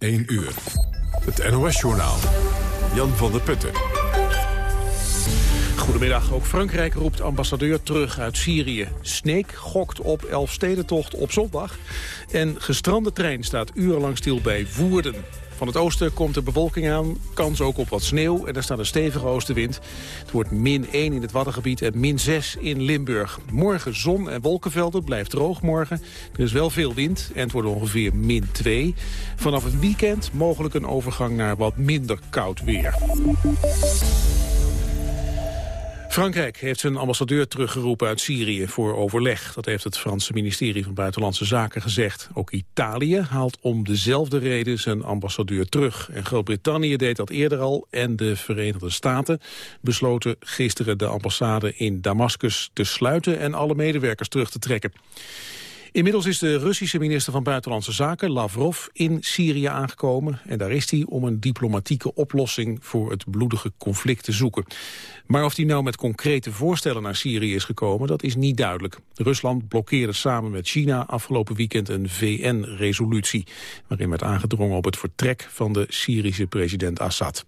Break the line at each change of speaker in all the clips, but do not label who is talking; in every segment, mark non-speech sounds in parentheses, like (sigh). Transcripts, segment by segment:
1 uur. Het NOS-journaal. Jan van der Putten.
Goedemiddag. Ook Frankrijk roept ambassadeur terug uit Syrië. Sneek gokt op Elfstedentocht op zondag. En gestrande trein staat urenlang stil bij Woerden. Van het oosten komt de bewolking aan, kans ook op wat sneeuw en er staat een stevige oostenwind. Het wordt min 1 in het Waddengebied en min 6 in Limburg. Morgen zon en wolkenvelden, blijft droog morgen. Er is wel veel wind en het wordt ongeveer min 2. Vanaf het weekend mogelijk een overgang naar wat minder koud weer. Frankrijk heeft zijn ambassadeur teruggeroepen uit Syrië voor overleg. Dat heeft het Franse ministerie van Buitenlandse Zaken gezegd. Ook Italië haalt om dezelfde reden zijn ambassadeur terug. En Groot-Brittannië deed dat eerder al en de Verenigde Staten besloten gisteren de ambassade in Damascus te sluiten en alle medewerkers terug te trekken. Inmiddels is de Russische minister van Buitenlandse Zaken, Lavrov, in Syrië aangekomen. En daar is hij om een diplomatieke oplossing voor het bloedige conflict te zoeken. Maar of hij nou met concrete voorstellen naar Syrië is gekomen, dat is niet duidelijk. Rusland blokkeerde samen met China afgelopen weekend een VN-resolutie... waarin werd aangedrongen op het vertrek van de Syrische president Assad.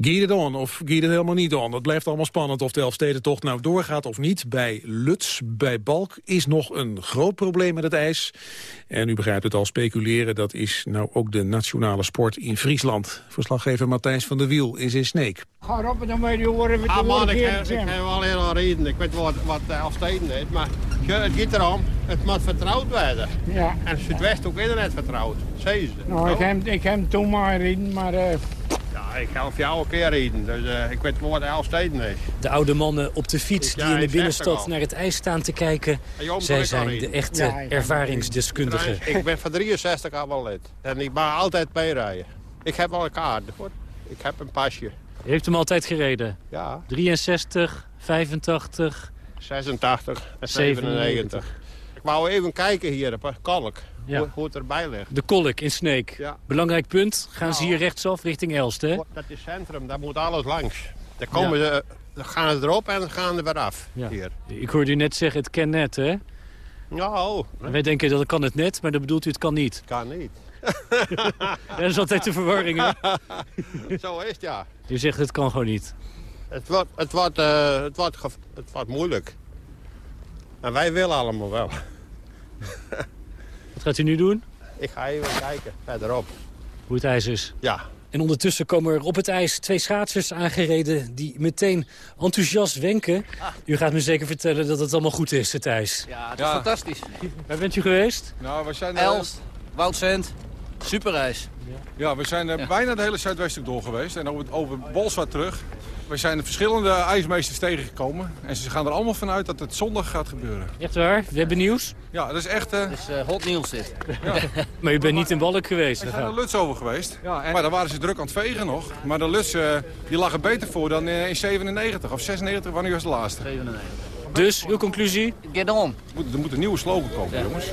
Giet het on of giet het helemaal niet on. Dat blijft allemaal spannend of de Elfstedentocht nou doorgaat of niet. Bij Luts, bij Balk, is nog een groot probleem met het ijs. En u begrijpt het al, speculeren, dat is nou ook de nationale sport in Friesland. Verslaggever Matthijs van der Wiel is in Sneek.
Ga op en dan weet je horen we
Ah man, ik, heb wel heel reden. Ik weet wat, wat de Elfsteden is, maar het gaat erom, het moet vertrouwd worden.
Ja.
En Zuidwest ook internet vertrouwd, zei ze.
Nou, ik heb, ik heb toen maar reden, maar uh,
Ja, ik ga of jou een keer reden, dus eh, ik weet wel wat de Elfsteden is.
De oude mannen op de fiets die
ja,
in de binnenstad
al.
naar het ijs staan te kijken. Zij
al
zijn de echte ervaringsdeskundigen.
Ik ben van 63 al wel lid. En ik mag altijd bijrijden. Ik heb wel een kaart, hoor. Ik heb een pasje.
U heeft hem altijd gereden.
Ja,
63, 85.
86 en
97.
97. Wou even kijken hier op een kalk,
Ja.
hoe, hoe het erbij ligt.
De Kolk in Sneek.
Ja.
Belangrijk punt. Gaan ze
Nou.
hier rechtsaf richting Elst, hè?
Dat is centrum, daar moet alles langs. Dan komen ze, dan gaan ze erop en dan gaan ze weer af. Hier.
Ik hoorde u net zeggen, het kan net, hè?
Ja, oh,
Wij denken dat het kan het net, maar dan bedoelt u het kan niet.
kan niet. (laughs)
Dat is altijd de verwarring, hè? (laughs)
Zo is het, ja.
U zegt het kan gewoon niet.
Het wordt, het wordt, eh, het wordt, het wordt moeilijk. En wij willen allemaal wel.
Wat gaat u nu doen?
Ik ga even kijken, verderop.
Hoe het ijs is.
Ja,
En ondertussen komen er op het ijs twee schaatsers aangereden... die meteen enthousiast wenken. U gaat me zeker vertellen dat het allemaal goed is, het ijs.
Ja, het is fantastisch.
Waar bent u geweest?
Nou, we zijn,
Elst, Woudsend, superreis.
ja, we zijn eh,
Ja.
bijna het hele Zuidweststuk door geweest. En over, over Bolsward terug. We zijn verschillende ijsmeesters tegengekomen. En ze gaan er allemaal vanuit dat het zondag gaat gebeuren.
Echt waar? We hebben nieuws.
Ja, dat is echt... eh,
Het is eh, hot nieuws dit. (laughs)
Maar u bent niet in Balk geweest.
we zijn er Luts over geweest. Maar daar waren ze druk aan het vegen nog. Maar de Luts eh, die lag er beter voor dan in 97 of 96. Wanneer was de laatste?
97.
Dus, uw conclusie?
Get on.
Er moet, er moet een nieuwe slogan komen, jongens. (laughs)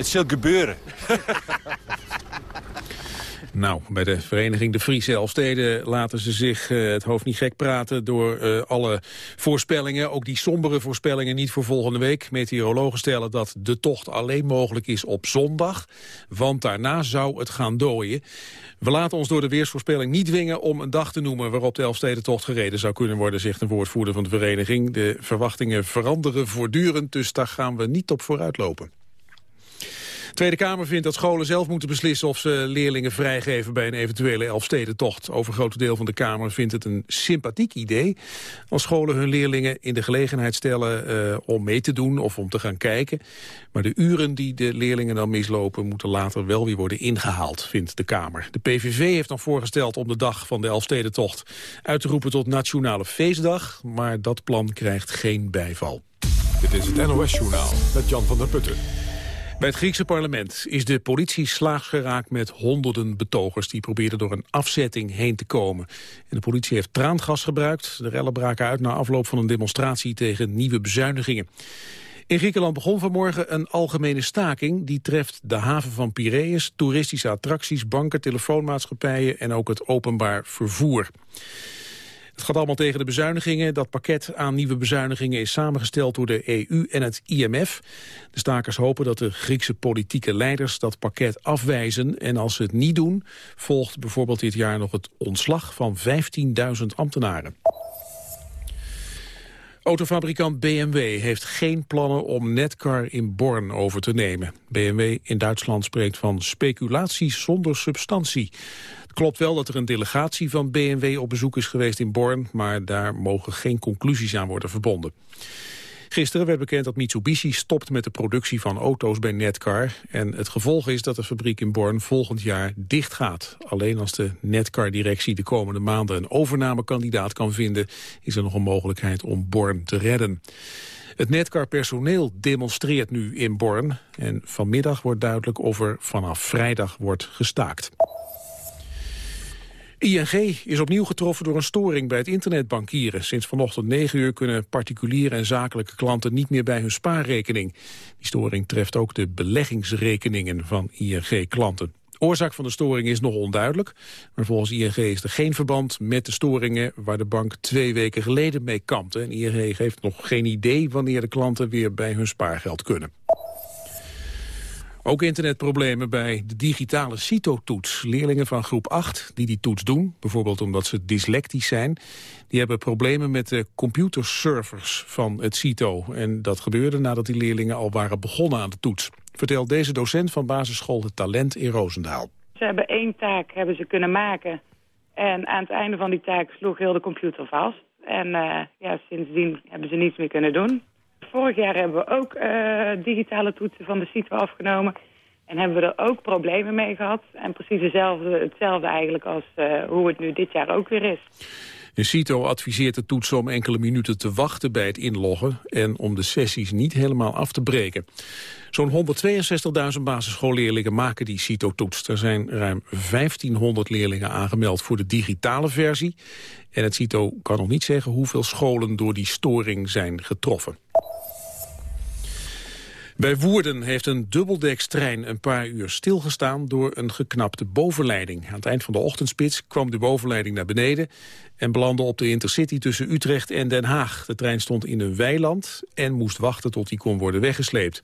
Het zal gebeuren. (laughs)
Nou, bij de vereniging De Friese Elfsteden laten ze zich eh, het hoofd niet gek praten door eh, alle voorspellingen, ook die sombere voorspellingen niet voor volgende week. Meteorologen stellen dat de tocht alleen mogelijk is op zondag, want daarna zou het gaan dooien. We laten ons door de weersvoorspelling niet dwingen om een dag te noemen waarop de Elfstedentocht gereden zou kunnen worden, zegt een woordvoerder van de vereniging. De verwachtingen veranderen voortdurend, dus daar gaan we niet op vooruitlopen. De Tweede Kamer vindt dat scholen zelf moeten beslissen of ze leerlingen vrijgeven bij een eventuele Elfstedentocht. Overgrote deel van de Kamer vindt het een sympathiek idee als scholen hun leerlingen in de gelegenheid stellen eh, om mee te doen of om te gaan kijken. Maar de uren die de leerlingen dan mislopen moeten later wel weer worden ingehaald, vindt de Kamer. De PVV heeft nog voorgesteld om de dag van de Elfstedentocht uit te roepen tot Nationale Feestdag, maar dat plan krijgt geen bijval.
Dit is het NOS-journaal met Jan van der Putten.
Bij het Griekse parlement is de politie slaags geraakt met honderden betogers... die probeerden door een afzetting heen te komen. En de politie heeft traangas gebruikt. De rellen braken uit na afloop van een demonstratie tegen nieuwe bezuinigingen. In Griekenland begon vanmorgen een algemene staking. Die treft de haven van Piraeus, toeristische attracties, banken, telefoonmaatschappijen... en ook het openbaar vervoer. Het gaat allemaal tegen de bezuinigingen. Dat pakket aan nieuwe bezuinigingen is samengesteld door de EU en het IMF. De stakers hopen dat de Griekse politieke leiders dat pakket afwijzen. En als ze het niet doen, volgt bijvoorbeeld dit jaar nog het ontslag van 15.000 ambtenaren. Autofabrikant BMW heeft geen plannen om Netcar in Born over te nemen. BMW in Duitsland spreekt van speculaties zonder substantie. Klopt wel dat er een delegatie van BMW op bezoek is geweest in Born... maar daar mogen geen conclusies aan worden verbonden. Gisteren werd bekend dat Mitsubishi stopt met de productie van auto's bij Netcar. En het gevolg is dat de fabriek in Born volgend jaar dicht gaat. Alleen als de Netcar-directie de komende maanden een overnamekandidaat kan vinden... is er nog een mogelijkheid om Born te redden. Het Netcar-personeel demonstreert nu in Born. En vanmiddag wordt duidelijk of er vanaf vrijdag wordt gestaakt. ING is opnieuw getroffen door een storing bij het internetbankieren. Sinds vanochtend 9 uur kunnen particuliere en zakelijke klanten niet meer bij hun spaarrekening. Die storing treft ook de beleggingsrekeningen van ING-klanten. Oorzaak van de storing is nog onduidelijk, maar volgens ING is er geen verband met de storingen waar de bank twee weken geleden mee kampte. En ING heeft nog geen idee wanneer de klanten weer bij hun spaargeld kunnen. Ook internetproblemen bij de digitale CITO-toets. Leerlingen van groep 8 die die toets doen, bijvoorbeeld omdat ze dyslectisch zijn... die hebben problemen met de computerservers van het CITO. En dat gebeurde nadat die leerlingen al waren begonnen aan de toets. Vertelt deze docent van basisschool Het Talent in Roosendaal.
Ze hebben één taak hebben ze kunnen maken. En aan het einde van die taak sloeg heel de computer vast. En uh, ja, sindsdien hebben ze niets meer kunnen doen. Vorig jaar hebben we ook uh, digitale toetsen van de CITO afgenomen. En hebben we er ook problemen mee gehad. En precies hetzelfde, hetzelfde eigenlijk als uh, hoe het nu dit jaar ook weer is.
De CITO adviseert de toetsen om enkele minuten te wachten bij het inloggen... en om de sessies niet helemaal af te breken. Zo'n 162.000 basisschoolleerlingen maken die CITO-toets. Er zijn ruim 1500 leerlingen aangemeld voor de digitale versie. En het CITO kan nog niet zeggen hoeveel scholen door die storing zijn getroffen. Bij Woerden heeft een dubbeldekstrein een paar uur stilgestaan door een geknapte bovenleiding. Aan het eind van de ochtendspits kwam de bovenleiding naar beneden en belandde op de intercity tussen Utrecht en Den Haag. De trein stond in een weiland en moest wachten tot die kon worden weggesleept.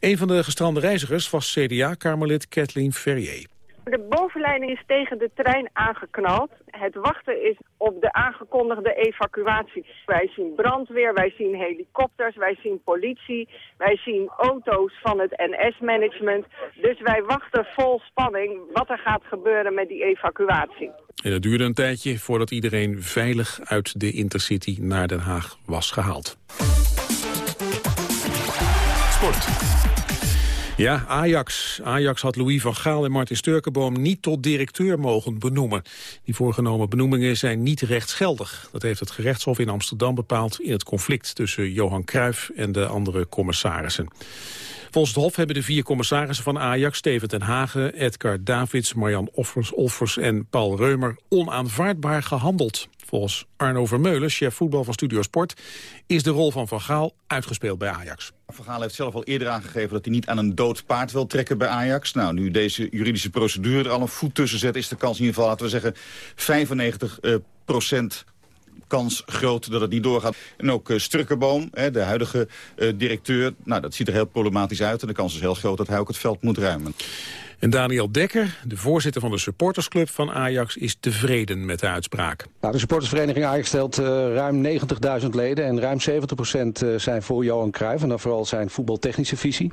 Een van de gestrande reizigers was CDA-kamerlid Kathleen Ferrier.
De bovenleiding is tegen de trein aangeknald. Het wachten is op de aangekondigde evacuatie. Wij zien brandweer, wij zien helikopters, wij zien politie, wij zien auto's van het NS-management. Dus wij wachten vol spanning wat er gaat gebeuren met die evacuatie.
En het duurde een tijdje voordat iedereen veilig uit de Intercity naar Den Haag was gehaald. Sport. Ja, Ajax. Ajax had Louis van Gaal en Martin Sturkenboom niet tot directeur mogen benoemen. Die voorgenomen benoemingen zijn niet rechtsgeldig. Dat heeft het gerechtshof in Amsterdam bepaald in het conflict tussen Johan Cruijff en de andere commissarissen. Volgens het Hof hebben de vier commissarissen van Ajax, Steven ten Hagen, Edgar Davids, Marjan Offers, Offers en Paul Reumer, onaanvaardbaar gehandeld. Volgens Arno Vermeulen, chef voetbal van Studio Sport... is de rol van Van Gaal uitgespeeld bij Ajax.
Van Gaal heeft zelf al eerder aangegeven dat hij niet aan een dood paard wil trekken bij Ajax. Nou, nu deze juridische procedure er al een voet tussen zet... is de kans in ieder geval, laten we zeggen, 95 uh, procent kans groot dat het niet doorgaat. En ook uh, hè, de huidige uh, directeur, nou, dat ziet er heel problematisch uit. En de kans is heel groot dat hij ook het veld moet ruimen.
En Daniel Dekker, de voorzitter van de supportersclub van Ajax, is tevreden met de uitspraak.
Nou, de supportersvereniging Ajax stelt uh, ruim 90.000 leden en ruim 70% zijn voor Johan Cruijff. En dan vooral zijn voetbaltechnische visie.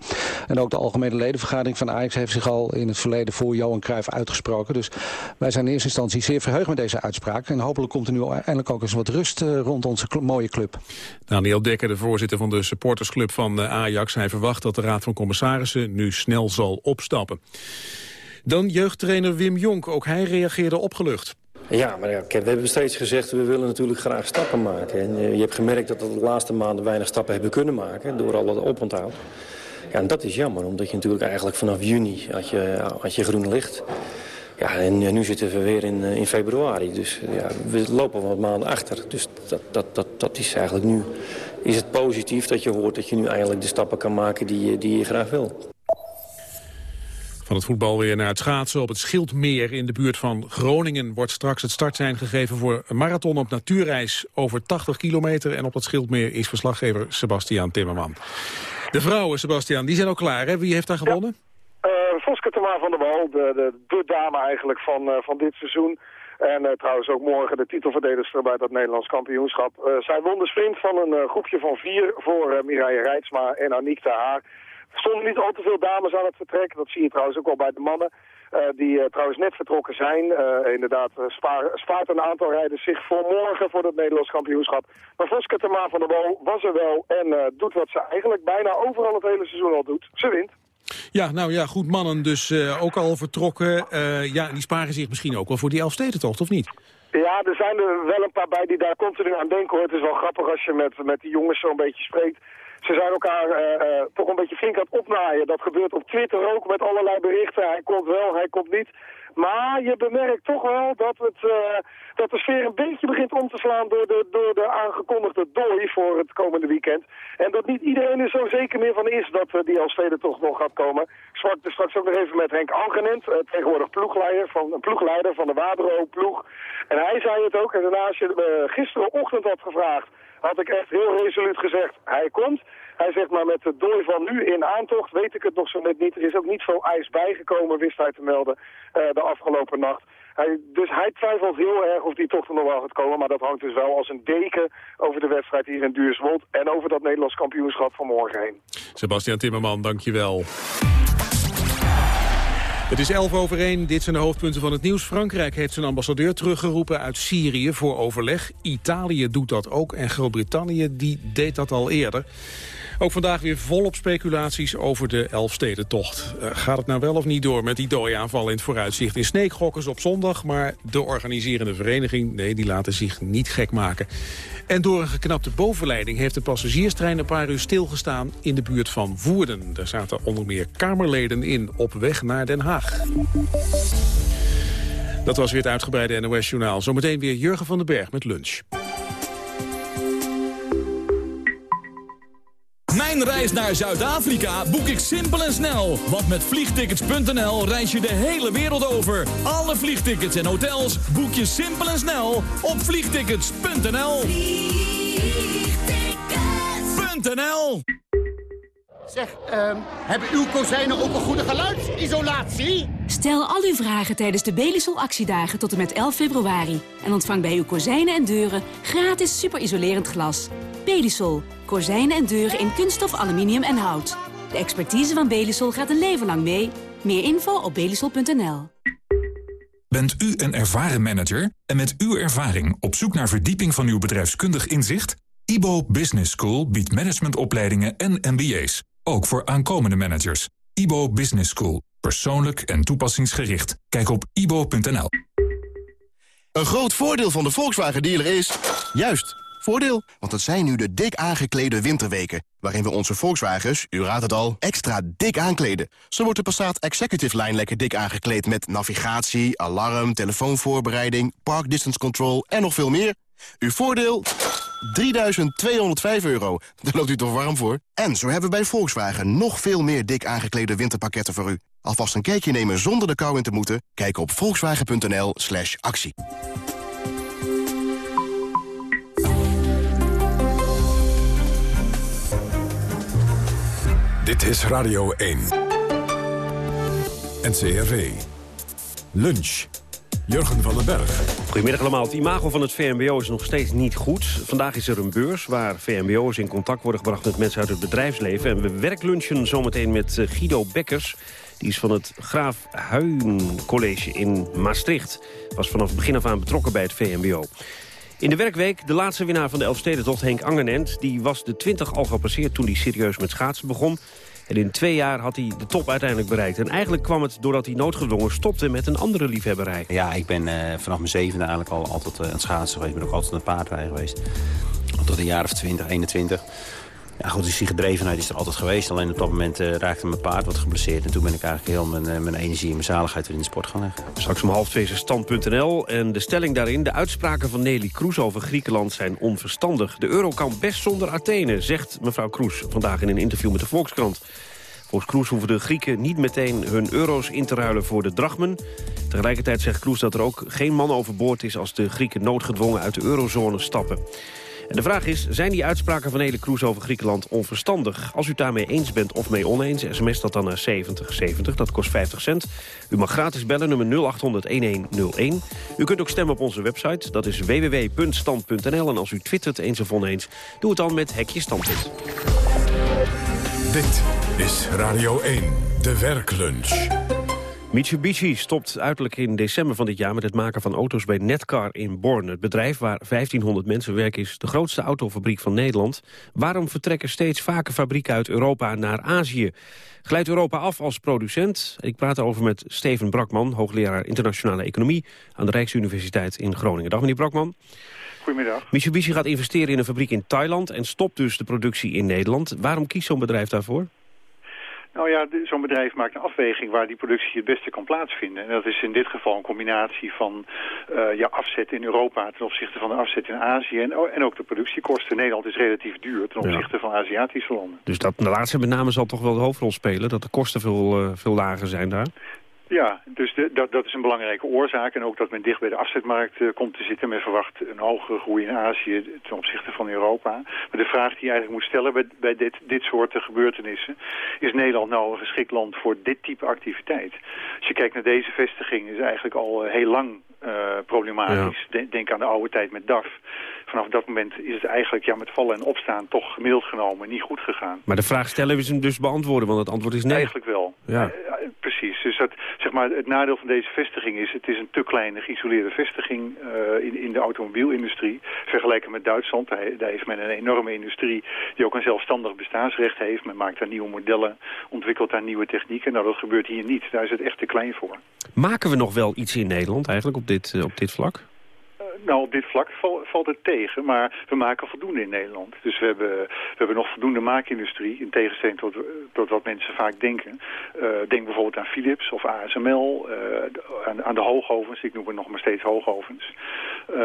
En ook de algemene ledenvergadering van Ajax heeft zich al in het verleden voor Johan Cruijff uitgesproken. Dus wij zijn in eerste instantie zeer verheugd met deze uitspraak. En hopelijk komt er nu eindelijk ook eens wat rust uh, rond onze mooie club.
Daniel Dekker, de voorzitter van de supportersclub van Ajax, hij verwacht dat de Raad van Commissarissen nu snel zal opstappen. Dan jeugdtrainer Wim Jonk, ook hij reageerde opgelucht.
Ja, maar we hebben steeds gezegd, we willen natuurlijk graag stappen maken. En je hebt gemerkt dat we de laatste maanden weinig stappen hebben kunnen maken... door al het oponthoud. Ja, en dat is jammer, omdat je natuurlijk eigenlijk vanaf juni had je, had je groen licht... Ja, en nu zitten we weer in, in februari. Dus ja, we lopen wat maanden achter. Dus dat, dat, dat, dat is eigenlijk nu... Is het positief dat je hoort dat je nu eigenlijk de stappen kan maken die, die je graag wil.
Van het voetbal weer naar het schaatsen. Op het Schildmeer in de buurt van Groningen wordt straks het startsein gegeven voor een marathon op natuurreis over 80 kilometer. En op dat Schildmeer is verslaggever Sebastiaan Timmerman. De vrouwen, Sebastiaan, die zijn al klaar. Hè? Wie heeft daar gewonnen?
Uh, Voske Tama van der Wal, de, de, de dame eigenlijk van, uh, van dit seizoen. En uh, trouwens ook morgen de titelverdedigster bij dat Nederlands kampioenschap. Uh, zij won de sprint van een uh, groepje van vier voor Mireille Rijtsma en Aniek de Haar. Er stonden niet al te veel dames aan het vertrek. Dat zie je trouwens ook al bij de mannen. Uh, die uh, trouwens net vertrokken zijn. Uh, inderdaad, spaar, spaart een aantal rijders zich voor morgen voor het Nederlands kampioenschap. Maar Voske Terma van der Wal was er wel en doet wat ze eigenlijk bijna overal het hele seizoen al doet. Ze wint.
Ja, nou ja, goed, mannen dus ook al vertrokken. Ja, die sparen zich misschien ook wel voor die Elfstedentocht, of niet?
Ja, er zijn er wel een paar bij die daar continu aan denken. Hoor. Het is wel grappig als je met, met die jongens zo'n beetje spreekt. Ze zijn elkaar uh, toch een beetje flink aan het opnaaien. Dat gebeurt op Twitter ook met allerlei berichten. Hij komt wel, hij komt niet. Maar je bemerkt toch wel dat, het, uh, dat de sfeer een beetje begint om te slaan door de, door de aangekondigde dooi voor het komende weekend. En dat niet iedereen er zo zeker meer van is dat die Alstede toch nog gaat komen. Sprak er straks ook nog even met Henk Angenent, uh, tegenwoordig ploegleider van, ploegleider van de Wadro-ploeg. En hij zei het ook. En daarna als je gisterenochtend had gevraagd, had ik echt heel resoluut gezegd, hij komt. Hij zegt maar met de dooi van nu in aantocht weet ik het nog zo net niet. Er is ook niet veel ijs bijgekomen, wist hij te melden, uh, de afgelopen nacht. Hij, dus hij twijfelt heel erg of die tocht er nog wel gaat komen. Maar dat hangt dus wel als een deken over de wedstrijd hier in Duurswold... en over dat Nederlands kampioenschap van morgen heen.
Sebastian Timmerman, dankjewel. Het is 11 over 1, dit zijn de hoofdpunten van het nieuws. Frankrijk heeft zijn ambassadeur teruggeroepen uit Syrië voor overleg. Italië doet dat ook en Groot-Brittannië die deed dat al eerder. Ook vandaag weer volop speculaties over de Elfstedentocht. Uh, gaat het nou wel of niet door met die dooiaanval in het vooruitzicht? In Sneek gokken ze op zondag, maar de organiserende vereniging... nee, die laten zich niet gek maken. En door een geknapte bovenleiding heeft de passagierstrein een paar uur stilgestaan... in de buurt van Woerden. Daar zaten onder meer Kamerleden in op weg naar Den Haag. Dat was weer het uitgebreide NOS-journaal. Zometeen weer Jurgen van den Berg met lunch.
Mijn reis naar Zuid-Afrika boek ik simpel en snel. Want met vliegtickets.nl reis je de hele wereld over. Alle vliegtickets en hotels boek je simpel en snel op vliegtickets.nl. Vliegtickets.nl
Zeg, um, hebben uw kozijnen ook een goede geluidsisolatie?
Stel al uw vragen tijdens de Belisol actiedagen tot en met 11 februari. En ontvang bij uw kozijnen en deuren gratis superisolerend glas. Belisol. Kozijnen en deuren in kunststof, aluminium en hout. De expertise van Belisol gaat een leven lang mee. Meer info op belisol.nl.
Bent u een ervaren manager en met uw ervaring op zoek naar verdieping van uw bedrijfskundig inzicht? IBO Business School biedt managementopleidingen en MBA's, ook voor aankomende managers. IBO Business School, persoonlijk en toepassingsgericht. Kijk op ibo.nl.
Een groot voordeel van de Volkswagen dealer is... juist, voordeel. Want het zijn nu de dik aangeklede winterweken... waarin we onze Volkswagens, u raadt het al, extra dik aankleden. Zo wordt de Passat Executive Line lekker dik aangekleed... met navigatie, alarm, telefoonvoorbereiding, park distance control en nog veel meer. Uw voordeel? 3.205 euro. Daar loopt u toch warm voor? En zo hebben we bij Volkswagen nog veel meer dik aangeklede winterpakketten voor u. Alvast een kijkje nemen zonder de kou in te moeten? Kijk op volkswagen.nl slash actie.
Dit is Radio 1. NCRV. Lunch. Jurgen van den Berg.
Goedemiddag allemaal. Het imago van het VMBO is nog steeds niet goed. Vandaag is er een beurs waar VMBO's in contact worden gebracht met mensen uit het bedrijfsleven. En we werklunchen zometeen met eh, Guido Bekkers. Die is van het Graaf Huyn College in Maastricht. Was vanaf het begin af aan betrokken bij het VMBO. In de werkweek de laatste winnaar van de Elfstedentocht, Henk Angenent. Die was de 20 al gepasseerd toen hij serieus met schaatsen begon. En in twee jaar had hij de top uiteindelijk bereikt. En eigenlijk kwam het doordat hij noodgedwongen stopte met een andere liefhebberij.
Ja, ik ben uh, vanaf mijn zevende eigenlijk al altijd uh, aan het schaatsen geweest. Ik ben ook altijd aan het paardrijden geweest. Tot een jaar of 20, 21. Ja, goed, dus die gedrevenheid is er altijd geweest. Alleen op dat moment uh, raakte mijn paard wat geblesseerd. En toen ben ik eigenlijk heel mijn, uh, mijn energie en mijn zaligheid weer in de sport gaan leggen.
Straks om half twee is stand.nl. En de stelling daarin, de uitspraken van Nelly Kroes over Griekenland zijn onverstandig. De euro kan best zonder Athene, zegt mevrouw Kroes vandaag in een interview met de Volkskrant. Volgens Kroes hoeven de Grieken niet meteen hun euro's in te ruilen voor de drachmen. Tegelijkertijd zegt Kroes dat er ook geen man overboord is... als de Grieken noodgedwongen uit de eurozone stappen. En de vraag is, zijn die uitspraken van Hele Kroes over Griekenland onverstandig? Als u daarmee eens bent of mee oneens, sms dat dan naar 7070, dat kost 50 cent. U mag gratis bellen, nummer 0800-1101. U kunt ook stemmen op onze website, dat is www.stand.nl. En als u twittert eens of oneens, doe het dan met Hekje Standpunt.
Dit is Radio 1, de werklunch.
Mitsubishi stopt uiterlijk in december van dit jaar met het maken van auto's bij Netcar in Born. Het bedrijf waar 1500 mensen werken is de grootste autofabriek van Nederland. Waarom vertrekken steeds vaker fabrieken uit Europa naar Azië? Glijdt Europa af als producent? Ik praat erover met Steven Brakman, hoogleraar internationale economie aan de Rijksuniversiteit in Groningen. Dag meneer Brakman.
Goedemiddag.
Mitsubishi gaat investeren in een fabriek in Thailand en stopt dus de productie in Nederland. Waarom kiest zo'n bedrijf daarvoor?
Nou ja, zo'n bedrijf maakt een afweging waar die productie het beste kan plaatsvinden. En dat is in dit geval een combinatie van uh, ja, afzet in Europa ten opzichte van de afzet in Azië. En, en ook de productiekosten. Nederland is relatief duur ten opzichte van Aziatische landen.
Dus dat de laatste met name zal toch wel de hoofdrol spelen? Dat de kosten veel, uh, veel lager zijn daar?
Ja, dus de, dat, dat is een belangrijke oorzaak. En ook dat men dicht bij de afzetmarkt uh, komt te zitten. Men verwacht een hogere groei in Azië ten opzichte van Europa. Maar de vraag die je eigenlijk moet stellen bij, bij dit, dit soort gebeurtenissen... is Nederland nou een geschikt land voor dit type activiteit? Als je kijkt naar deze vestiging is eigenlijk al uh, heel lang uh, problematisch. Ja. Denk aan de oude tijd met DAF. Vanaf dat moment is het eigenlijk ja, met vallen en opstaan toch gemiddeld genomen niet goed gegaan.
Maar de vraag stellen we ze dus beantwoorden, want het antwoord is nee.
Eigenlijk wel.
Ja.
Uh, precies. Dus dat, zeg maar, het nadeel van deze vestiging is, het is een te kleine geïsoleerde vestiging uh, in, in de automobielindustrie. Vergeleken met Duitsland, daar, daar heeft men een enorme industrie die ook een zelfstandig bestaansrecht heeft. Men maakt daar nieuwe modellen, ontwikkelt daar nieuwe technieken. Nou, dat gebeurt hier niet. Daar is het echt te klein voor.
Maken we nog wel iets in Nederland eigenlijk op dit, op dit vlak?
Nou, op dit vlak val, valt het tegen, maar we maken voldoende in Nederland. Dus we hebben, we hebben nog voldoende maakindustrie, in tegenstelling tot, wat mensen vaak denken. Uh, denk bijvoorbeeld aan Philips of ASML, uh, aan, aan de hoogovens, ik noem het nog maar steeds hoogovens. Uh,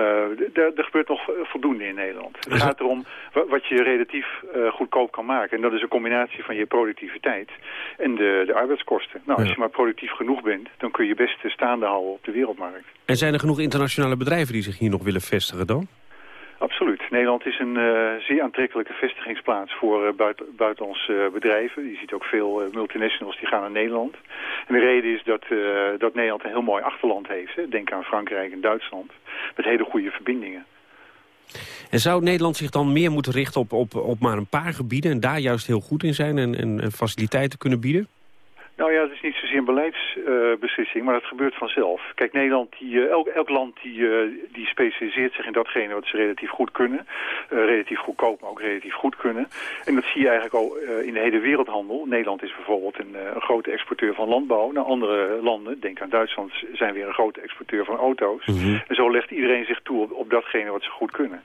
er gebeurt nog voldoende in Nederland. Het gaat erom wat je relatief goedkoop kan maken. En dat is een combinatie van je productiviteit en de, de arbeidskosten. Nou, als je maar productief genoeg bent, dan kun je best staande houden op de wereldmarkt.
En zijn er genoeg internationale bedrijven die zich hier nog willen vestigen dan?
Absoluut. Nederland is een uh, zeer aantrekkelijke vestigingsplaats voor uh, buiten, buitenlandse uh, bedrijven. Je ziet ook veel multinationals die gaan naar Nederland. En de reden is dat, dat Nederland een heel mooi achterland heeft. Hè. Denk aan Frankrijk en Duitsland. Met hele goede verbindingen.
En zou Nederland zich dan meer moeten richten op, op, op maar een paar gebieden... en daar juist heel goed in zijn en, en faciliteiten kunnen bieden?
Nou ja, het is niet zozeer een beleidsbeslissing, uh, maar het gebeurt vanzelf. Kijk, Nederland, die, uh, elk, elk land die, uh, die specialiseert zich in datgene wat ze relatief goed kunnen. relatief goedkoop, maar ook relatief goed kunnen. En dat zie je eigenlijk al in de hele wereldhandel. Nederland is bijvoorbeeld een, een grote exporteur van landbouw. Naar andere landen, denk aan Duitsland, zijn weer een grote exporteur van auto's. Mm -hmm. En zo legt iedereen zich toe op, op datgene wat ze goed kunnen.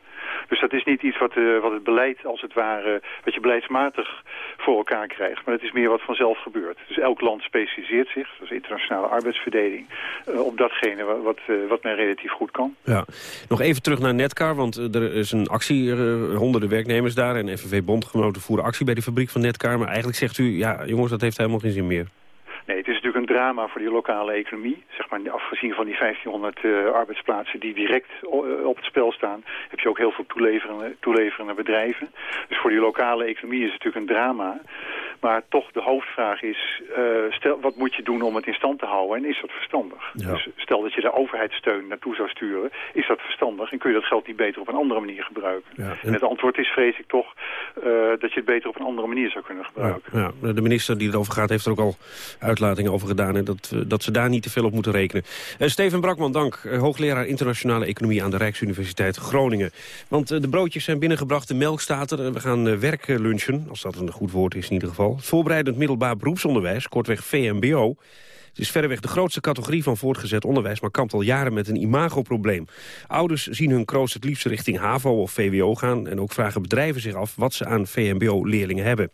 Dus dat is niet iets wat, uh, wat het beleid als het ware, wat je beleidsmatig voor elkaar krijgt. Maar het is meer wat vanzelf gebeurt. Dus elk land specialiseert zich, dat is internationale arbeidsverdeling, uh, op datgene wat, uh, wat men relatief goed kan.
Ja. Nog even terug naar Netcar, want er is een actie, honderden werknemers daar en FNV-bondgenoten voeren actie bij de fabriek van Netcar. Maar eigenlijk zegt u, ja jongens, dat heeft helemaal geen zin meer.
Nee, het is een drama voor die lokale economie. Zeg maar, afgezien van die 1500 uh, arbeidsplaatsen die direct op het spel staan... heb je ook heel veel toeleverende, toeleverende bedrijven. Dus voor die lokale economie is het natuurlijk een drama. Maar toch de hoofdvraag is, uh, stel, wat moet je doen om het in stand te houden en is dat verstandig? Ja. Dus stel dat je de overheidssteun naartoe zou sturen, is dat verstandig? En kun je dat geld niet beter op een andere manier gebruiken? Ja, en... en... het antwoord is, vrees ik toch, uh, dat je het beter op een andere manier zou kunnen gebruiken.
Ja, ja. De minister die erover gaat heeft er ook al uitlatingen over en dat, dat ze daar niet te veel op moeten rekenen. Steven Brakman, dank. hoogleraar internationale economie aan de Rijksuniversiteit Groningen. Want de broodjes zijn binnengebracht, de melk staat er. We gaan werklunchen, als dat een goed woord is in ieder geval. Voorbereidend middelbaar beroepsonderwijs, kortweg VMBO... Het is verreweg de grootste categorie van voortgezet onderwijs... maar kampt al jaren met een imagoprobleem. Ouders zien hun kroost het liefst richting HAVO of VWO gaan... en ook vragen bedrijven zich af wat ze aan VMBO-leerlingen hebben.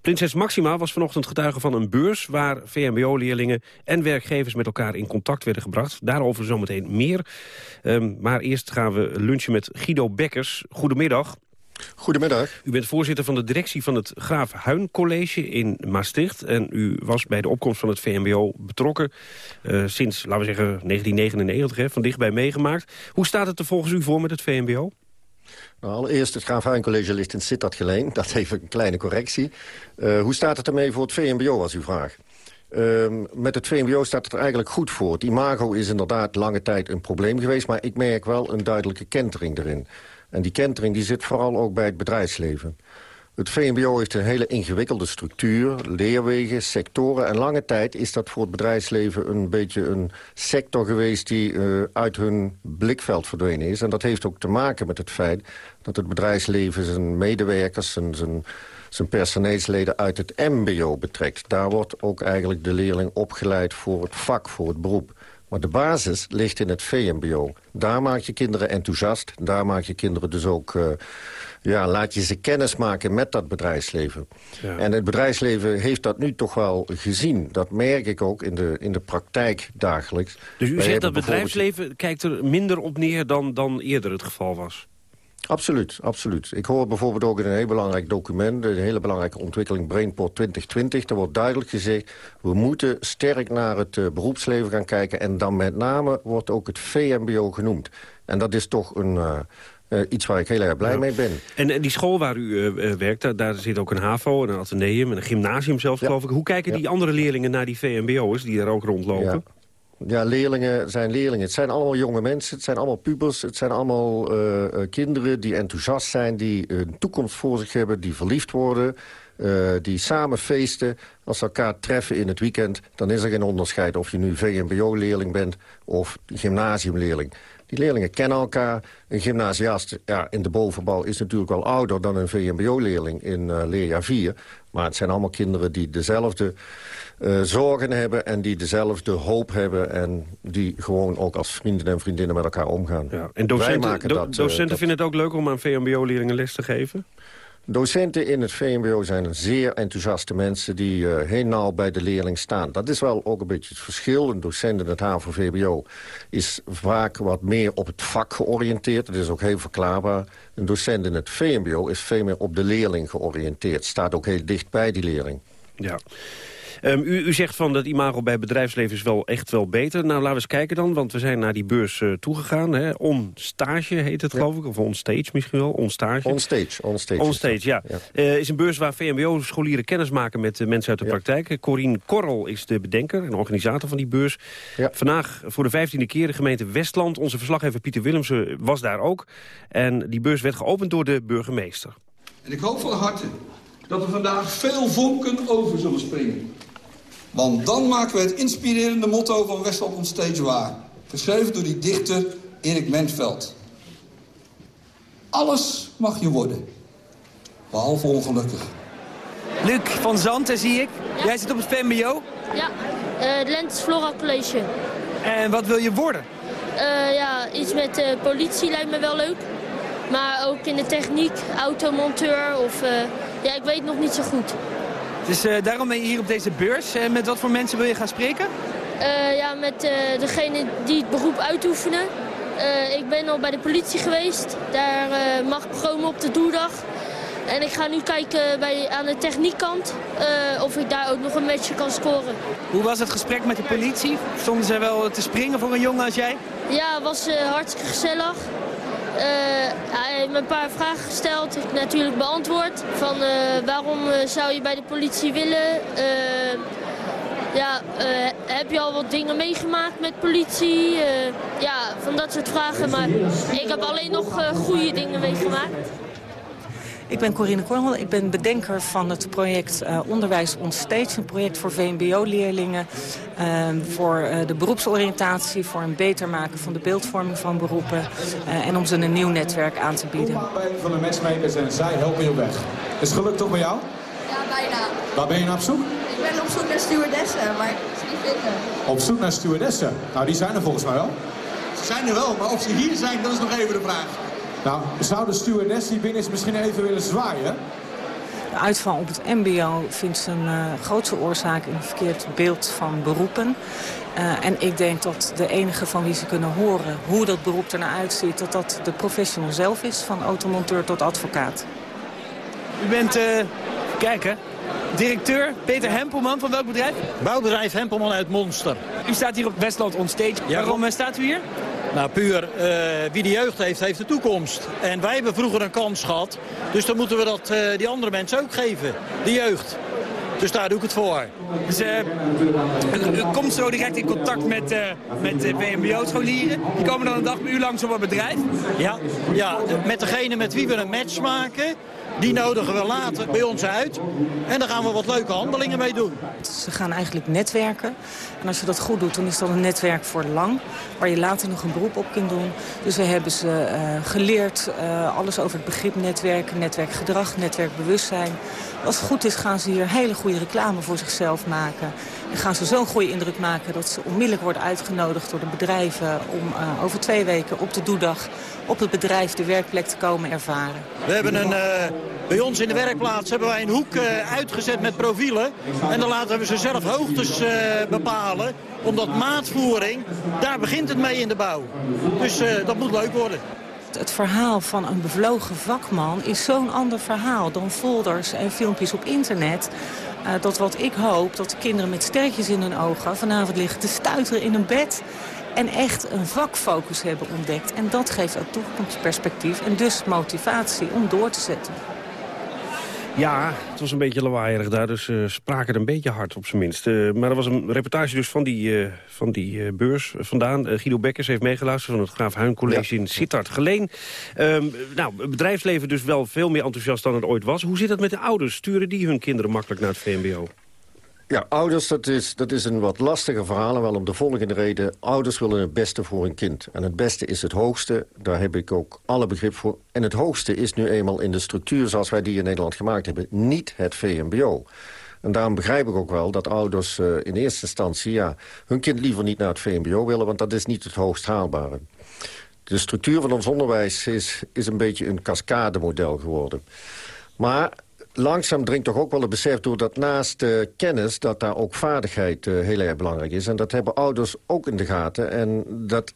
Prinses Maxima was vanochtend getuige van een beurs... waar VMBO-leerlingen en werkgevers met elkaar in contact werden gebracht. Daarover zometeen meer. Um, maar eerst gaan we lunchen met Guido Bekkers. Goedemiddag.
Goedemiddag.
U bent voorzitter van de directie van het Graaf Huin College in Maastricht. En u was bij de opkomst van het VMBO betrokken uh, sinds, laten we zeggen, 1999, hè, van dichtbij meegemaakt. Hoe staat het er volgens u voor met het VMBO?
Nou, allereerst, het Graaf Huin College ligt in Sittard Geleen. Dat even een kleine correctie. Uh, hoe staat het ermee voor het VMBO, als u vraagt? Uh, met het VMBO staat het er eigenlijk goed voor. Het imago is inderdaad lange tijd een probleem geweest... maar ik merk wel een duidelijke kentering erin. En die kentering die zit vooral ook bij het bedrijfsleven. Het VMBO heeft een hele ingewikkelde structuur, leerwegen, sectoren. En lange tijd is dat voor het bedrijfsleven een beetje een sector geweest... die uh, uit hun blikveld verdwenen is. En dat heeft ook te maken met het feit dat het bedrijfsleven zijn medewerkers... zijn, zijn, zijn personeelsleden uit het mbo betrekt. Daar wordt ook eigenlijk de leerling opgeleid voor het vak, voor het beroep. Maar de basis ligt in het VMBO. Daar maak je kinderen enthousiast. Daar maak je kinderen dus ook... Uh, ja, laat je ze kennis maken met dat bedrijfsleven. Ja. En het bedrijfsleven heeft dat nu toch wel gezien. Dat merk ik ook in de, in de praktijk dagelijks.
Dus u Wij zegt dat het bedrijfsleven kijkt er minder op neer dan, dan eerder het geval was?
Absoluut, absoluut. Ik hoor bijvoorbeeld ook in een heel belangrijk document... een hele belangrijke ontwikkeling Brainport 2020... daar wordt duidelijk gezegd... we moeten sterk naar het uh, beroepsleven gaan kijken... en dan met name wordt ook het VMBO genoemd. En dat is toch een... Uh, uh, iets waar ik heel erg blij ja. mee ben.
En, en, die school waar u werkt, daar, daar, zit ook een HAVO, een ateneum... en een gymnasium zelfs, ja. geloof ik. Hoe kijken die andere leerlingen naar die VMBO'ers die daar ook rondlopen?
Ja, leerlingen zijn leerlingen. Het zijn allemaal jonge mensen, het zijn allemaal pubers... het zijn allemaal uh, kinderen die enthousiast zijn... die een toekomst voor zich hebben, die verliefd worden... Uh, die samen feesten. Als ze elkaar treffen in het weekend... dan is er geen onderscheid of je nu VMBO-leerling bent... of gymnasiumleerling. Die leerlingen kennen elkaar. Een gymnasiast ja, in de bovenbouw is natuurlijk wel ouder... dan een VMBO-leerling in leerjaar 4. Maar het zijn allemaal kinderen die dezelfde uh, zorgen hebben... en die dezelfde hoop hebben... en die gewoon ook als vrienden en vriendinnen met elkaar omgaan.
Ja. En docenten, do dat, docenten uh, dat... vinden het ook leuk om aan VMBO-leerlingen les te geven?
Docenten in het VMBO zijn zeer enthousiaste mensen... die uh, heel nauw bij de leerling staan. Dat is wel ook een beetje het verschil. Een docent in het HAVO-VBO is vaak wat meer op het vak georiënteerd. Dat is ook heel verklaarbaar. Een docent in het VMBO is veel meer op de leerling georiënteerd. Staat ook heel dicht bij die leerling.
Ja. Um, u, u, zegt van dat imago bij bedrijfsleven is wel echt wel beter. Nou, laten we eens kijken dan, want we zijn naar die beurs uh, toegegaan. Hè. On stage heet het, ja. geloof ik. Of on stage misschien wel. On stage.
On stage. On stage,
on stage ja. ja. Uh, is een beurs waar VMBO-scholieren kennis maken met uh, mensen uit de ja. praktijk. Corine Korrel is de bedenker en organisator van die beurs. Vandaag voor de vijftiende keer de gemeente Westland. Onze verslaggever Pieter Willemsen was daar ook. En die beurs werd geopend door de burgemeester.
En ik hoop van harte dat we vandaag veel vonken over zullen springen. Want dan maken we het inspirerende motto van Westland on Stage waar. Geschreven door die dichter Erik Mentveld. Alles mag je worden. Behalve ongelukkig.
Luc van Zanten zie ik. Ja. Jij zit op het VMBO?
Ja, uh, het Lentes Flora College.
En wat wil je worden?
Uh, ja, iets met uh, politie lijkt me wel leuk. Maar ook in de techniek, automonteur of... ja, ik weet nog niet zo goed.
Dus uh, daarom ben je hier op deze beurs. Uh, met wat voor mensen wil je gaan spreken?
Uh, ja, met degene die het beroep uitoefenen. ik ben al bij de politie geweest. Daar mag ik komen op de doeldag. En ik ga nu kijken bij, aan de techniekkant of ik daar ook nog een matchje kan scoren.
Hoe was het gesprek met de politie? Stonden ze wel te springen voor een jongen als jij?
Ja, het was hartstikke gezellig. Uh, hij heeft me een paar vragen gesteld, ik natuurlijk beantwoord. Van uh, waarom uh, zou je bij de politie willen? ja, heb je al wat dingen meegemaakt met politie? ja, van dat soort vragen. Maar ik heb alleen nog goede dingen meegemaakt.
Ik ben Corine Kornel, ik ben bedenker van het project uh, Onderwijs on Stage. Een project voor VMBO-leerlingen, uh, voor uh, de beroepsoriëntatie... voor een beter maken van de beeldvorming van beroepen... en om ze een nieuw netwerk aan te bieden.
Van de matchmakers en zij helpen je op weg. Is het gelukt toch bij jou?
Ja, bijna.
Waar ben je naar op zoek?
Ik ben op zoek naar stewardessen, maar ik niet vinden.
Op zoek naar stewardessen? Nou, die zijn er volgens mij wel.
Ze zijn er wel, maar of ze hier zijn, dat is nog even de vraag.
Nou, zou de stewardess die binnen is misschien even willen zwaaien?
De uitval op het mbo vindt zijn uh, grootste oorzaak in een verkeerd beeld van beroepen. Uh, en ik denk dat de enige van wie ze kunnen horen hoe dat beroep ernaar uitziet... dat dat de professional zelf is, van automonteur tot advocaat.
U bent, uh, kijken, directeur Peter Hempelman van welk bedrijf?
Bouwbedrijf Hempelman uit Monster.
U staat hier op Westland Onstage. Ja, Waarom staat u hier?
Nou, puur, uh, wie de jeugd heeft, heeft de toekomst. En wij hebben vroeger een kans gehad. Dus dan moeten we dat uh, die andere mensen ook geven. De jeugd. Dus daar doe ik het voor.
Dus uh, u, u, komt zo direct in contact met, uh, met de VMBO-scholieren. Die komen dan een dag bij u langs op het bedrijf?
Ja, ja, met degene met wie we een match maken... Die nodigen we later bij ons uit. En daar gaan we wat leuke handelingen mee doen.
Ze gaan eigenlijk netwerken. En als je dat goed doet, dan is dat een netwerk voor lang. Waar je later nog een beroep op kunt doen. Dus we hebben ze uh, geleerd. Uh, alles over het begrip netwerken, netwerkgedrag, netwerkbewustzijn. Als het goed is gaan ze hier hele goede reclame voor zichzelf maken. En gaan ze zo'n goede indruk maken dat ze onmiddellijk worden uitgenodigd door de bedrijven... om uh, over twee weken op de doedag op het bedrijf de werkplek te komen ervaren.
We hebben een, uh, bij ons in de werkplaats hebben wij een hoek uh, uitgezet met profielen. En dan laten we ze zelf hoogtes bepalen. Omdat maatvoering, daar begint het mee in de bouw. Dus dat moet leuk worden.
Het verhaal van een bevlogen vakman is zo'n ander verhaal dan folders en filmpjes op internet. Dat wat ik hoop, dat de kinderen met sterretjes in hun ogen vanavond liggen te stuiteren in een bed en echt een vakfocus hebben ontdekt. En dat geeft ook toekomstperspectief en dus motivatie om door te zetten.
Ja, het was een beetje lawaaierig daar, dus uh, spraken er een beetje hard op zijn minst. Uh, maar er was een reportage dus van die, uh, van die beurs vandaan. Guido Bekkers heeft meegeluisterd van het Graaf Huin College ja. in Sittard Geleen. Um, nou, het bedrijfsleven dus wel veel meer enthousiast dan het ooit was. Hoe zit het met de ouders? Sturen die hun kinderen makkelijk naar het VMBO?
Ja, ouders, dat is, dat is een wat lastiger verhaal. En wel om de volgende reden. Ouders willen het beste voor hun kind. En het beste is het hoogste. Daar heb ik ook alle begrip voor. En het hoogste is nu eenmaal in de structuur zoals wij die in Nederland gemaakt hebben. Niet het VMBO. En daarom begrijp ik ook wel dat ouders uh, in eerste instantie... Ja, hun kind liever niet naar het VMBO willen... want dat is niet het hoogst haalbare. De structuur van ons onderwijs is, is een beetje een cascademodel geworden. Maar langzaam dringt toch ook wel het besef door dat naast uh, kennis... dat daar ook vaardigheid uh, heel erg belangrijk is. En dat hebben ouders ook in de gaten. En, dat,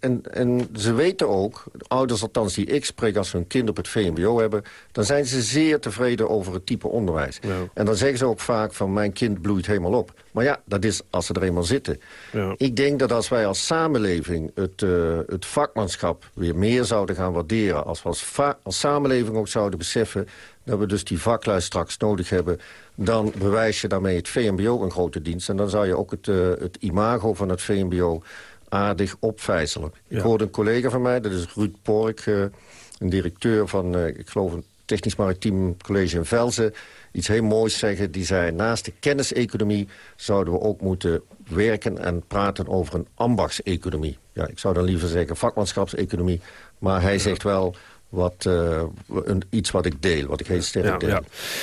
en, en ze weten ook, ouders althans die ik spreek... als ze hun kind op het VMBO hebben... dan zijn ze zeer tevreden over het type onderwijs. Ja. En dan zeggen ze ook vaak van mijn kind bloeit helemaal op. Maar ja, dat is als ze er eenmaal zitten. Ja. Ik denk dat als wij als samenleving het, uh, het vakmanschap... weer meer zouden gaan waarderen... als we als, als samenleving ook zouden beseffen dat we dus die vaklui straks nodig hebben... dan bewijs je daarmee het VMBO een grote dienst. En dan zou je ook het, uh, het imago van het VMBO aardig opvijzelen. Ja. Ik hoorde een collega van mij, dat is Ruud Pork... Uh, een directeur van, uh, ik geloof, een technisch maritiem college in Velzen... iets heel moois zeggen. Die zei, naast de kenniseconomie zouden we ook moeten werken... en praten over een ambachtseconomie. Ja, ik zou dan liever zeggen vakmanschapseconomie. Maar hij zegt wel wat, uh, een, iets wat ik deel, wat ik heel sterk ja, deel. Ja.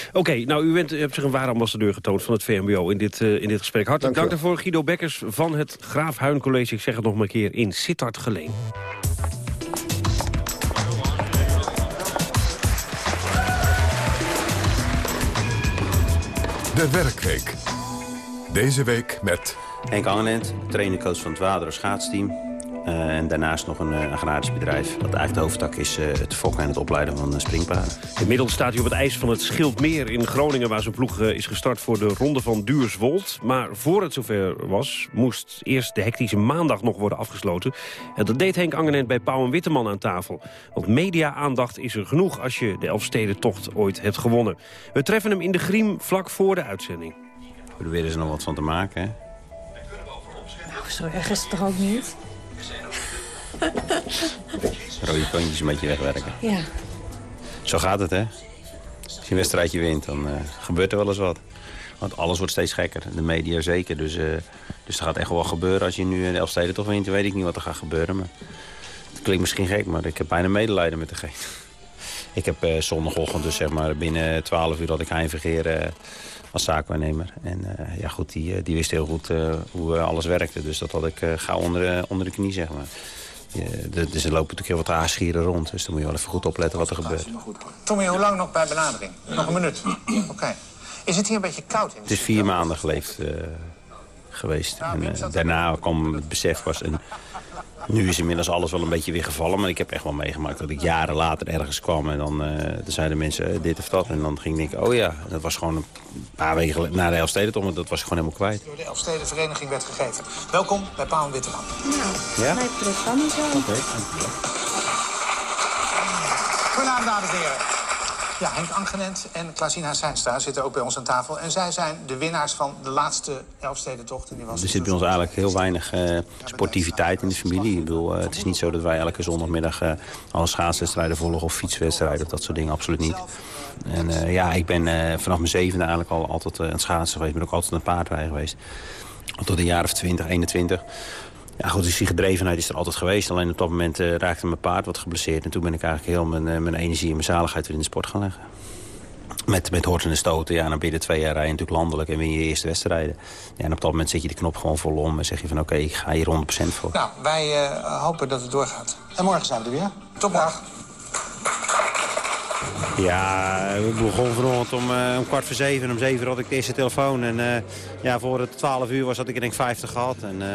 Oké, okay, nou, u, bent, u hebt zich een ware ambassadeur getoond van het VMBO in dit, uh, in dit gesprek. Hartelijk dank, dank daarvoor, Guido Bekkers van het Graaf Huin College. Ik zeg het nog maar een keer, in Sittard Geleen.
De Werkweek. Deze week met...
Henk Angenent, trainercoach van het Waderen schaatsteam. Uh, en daarnaast nog een, uh, agrarisch bedrijf. Dat eigenlijk de hoofdtak is uh, het fokken en het opleiden van springpaarden.
Inmiddels staat hij op het ijs van het Schildmeer in Groningen... waar zijn ploeg is gestart voor de ronde van Duurswold. Maar voor het zover was, moest eerst de hectische maandag nog worden afgesloten. En dat deed Henk Angenent bij Pauw en Witteman aan tafel. Want media-aandacht is er genoeg als je de Elfstedentocht ooit hebt gewonnen. We treffen hem in de Griem vlak voor de uitzending.
We proberen er nog wat van te maken, hè?
Nou, zo erg is het toch ook niet? (laughs)
Rode puntjes een beetje wegwerken.
Ja.
Zo gaat het, hè? Als je een wedstrijdje wint, dan uh, gebeurt er wel eens wat. Want alles wordt steeds gekker. De media zeker. Dus, uh, dus er gaat echt wel gebeuren. Als je nu in Elfsteden toch wint, weet ik niet wat er gaat gebeuren. Maar het klinkt misschien gek, maar ik heb bijna medelijden met degene. (laughs) Ik heb uh, zondagochtend, dus zeg maar binnen 12 uur dat ik Hein Vergeer als zaakwaarnemer. En uh, ja, goed, die, die wist heel goed hoe alles werkte. Dus dat had ik gauw onder, onder de knie, zeg maar. Dus er lopen natuurlijk heel wat aasgieren rond. Dus dan moet je wel even goed opletten wat er gebeurt.
Tommy, hoe lang nog bij benadering? Nog een minuut? (clears throat) Oké. Is het hier een beetje koud in?
Het is vier maanden geleefd uh, geweest. En, uh, daarna kwam het besef was... En nu is inmiddels alles wel een beetje weer gevallen. Maar ik heb echt wel meegemaakt dat ik jaren later ergens kwam. En dan, uh, dan zeiden mensen dit of dat. En dan ging ik denken, oh ja. Dat was gewoon een paar weken na de Elfstedentocht. Dat was ik gewoon helemaal kwijt.
Door de Elfstedenvereniging werd gegeven. Welkom bij Paul Witteman.
Nou,
ja?
mij betreft dan niet zo.
Oké, okay.
Goedenavond, dames en heren. Ja, Henk Angenent en Klaasina Seinstra zitten ook bij ons aan tafel. En zij zijn de winnaars van de laatste Elfstedentocht. En die was
er zit bij ons eigenlijk heel weinig uh, sportiviteit in de familie. Ik bedoel, uh, het is niet zo dat wij elke zondagmiddag uh, alle schaatswedstrijden volgen of fietswedstrijden of dat soort dingen. Absoluut niet. En ja, ik ben vanaf mijn zevende eigenlijk al altijd aan het schaatsen geweest. Ik ben ook altijd aan het paardrijden geweest. Tot een jaar of 20, 21. Ja, goed, dus die gedrevenheid is er altijd geweest. Alleen op dat moment uh, raakte mijn paard wat geblesseerd. En toen ben ik eigenlijk heel mijn, uh, mijn energie en mijn zaligheid weer in de sport gaan leggen. Met, met horten en stoten. Ja, dan binnen twee jaar rij je natuurlijk landelijk en win je je eerste wedstrijden. Ja, en op dat moment zet je de knop gewoon vol om en zeg je van oké, okay, ik ga hier 100% voor.
Nou, wij uh, hopen dat het doorgaat. En morgen zijn we er weer. Tot morgen.
Ja, ik begon vanochtend om, uh, om kwart voor zeven. En om zeven had ik de eerste telefoon. En uh, ja, voor het twaalf uur was had ik denk ik 50 gehad. En uh,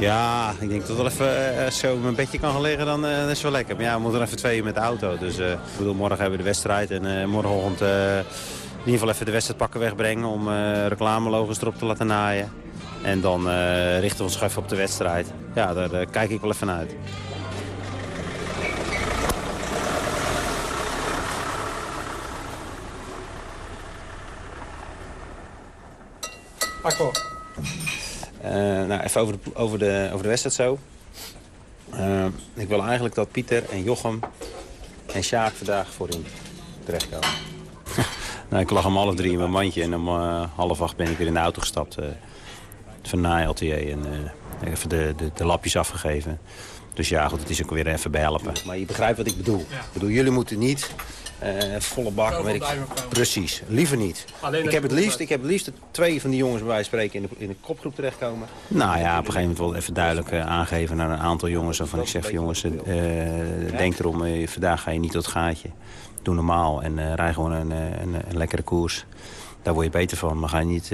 ja, ik denk dat wel even zo mijn bedje kan gaan liggen, dan is het wel lekker. Maar ja, we moeten even twee uur met de auto. Dus ik bedoel, morgen hebben we de wedstrijd. En morgenochtend in ieder geval even de wedstrijd pakken wegbrengen om reclamelogos erop te laten naaien. En dan richten we ons even op de wedstrijd. Ja, daar, daar kijk ik wel even uit.
Akkoord.
Uh, nou, even over de, over de, over de wedstrijd zo. Uh, ik wil eigenlijk dat Pieter en Jochem en Sjaak vandaag voorin terechtkomen. (laughs) nou, ik lag om half drie in mijn mandje en om uh, half acht ben ik weer in de auto gestapt. Uh, van naai-atelier en even de, de, de, lapjes afgegeven. Dus ja, goed, het is ook weer even behelpen. Maar je begrijpt wat ik bedoel. Ja. Ik bedoel, jullie moeten niet volle bak. Weet ik. Precies, liever niet. Alleen ik heb, het liefst, ik heb het liefst dat twee van die jongens bij wijze spreken in de, in de kopgroep terechtkomen. Nou ja, op een gegeven moment wel even duidelijk uh, aangeven naar een aantal jongens. Waarvan ik zeg, jongens, uh, denk erom, vandaag ga je niet tot het gaatje. Doe normaal en rij gewoon een, een, een, lekkere koers. Daar word je beter van, maar ga je niet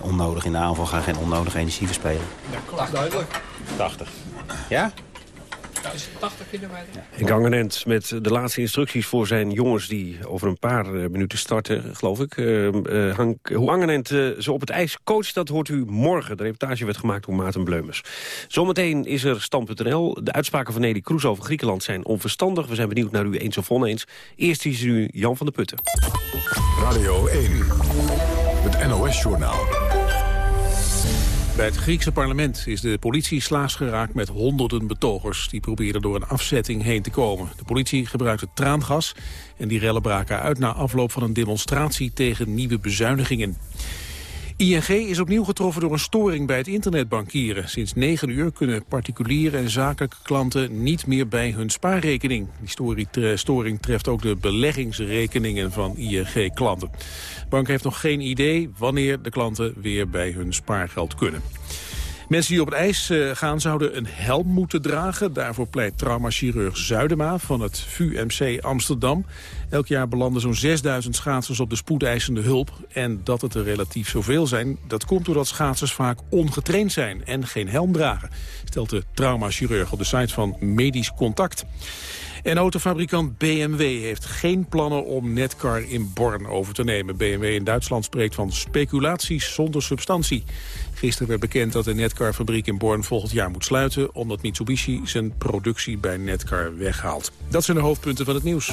onnodig in de aanval, ga geen onnodige energie verspelen.
Ja, klopt, duidelijk.
80. Ja?
Ja, is 80 kilometer.
Ja. Gangenent met de laatste instructies voor zijn jongens... die over een paar minuten starten, geloof ik. Uh, uh, Hank, hoe Angenent uh, ze op het ijs coacht, dat hoort u morgen. De reportage werd gemaakt door Maarten Bleumers. Zometeen is er stand.nl. De uitspraken van Nelly Kroes over Griekenland zijn onverstandig. We zijn benieuwd naar u eens of oneens. Eerst is u Jan van der Putten.
Radio 1, het NOS-journaal.
Bij het Griekse parlement is de politie slaags geraakt met honderden betogers. Die probeerden door een afzetting heen te komen. De politie gebruikte traangas en die rellen braken uit na afloop van een demonstratie tegen nieuwe bezuinigingen. ING is opnieuw getroffen door een storing bij het internetbankieren. Sinds 9 uur kunnen particuliere en zakelijke klanten niet meer bij hun spaarrekening. Die storing treft ook de beleggingsrekeningen van ING-klanten. De bank heeft nog geen idee wanneer de klanten weer bij hun spaargeld kunnen. Mensen die op het ijs gaan zouden een helm moeten dragen. Daarvoor pleit traumachirurg Zuidema van het VUMC Amsterdam. Elk jaar belanden zo'n 6000 schaatsers op de spoedeisende hulp. En dat het er relatief zoveel zijn, dat komt doordat schaatsers vaak ongetraind zijn en geen helm dragen. Stelt de traumachirurg op de site van Medisch Contact. En autofabrikant BMW heeft geen plannen om Netcar in Born over te nemen. BMW in Duitsland spreekt van speculaties zonder substantie. Gisteren werd bekend dat de Netcar-fabriek in Born volgend jaar moet sluiten... omdat Mitsubishi zijn productie bij Netcar weghaalt. Dat zijn de hoofdpunten van het nieuws.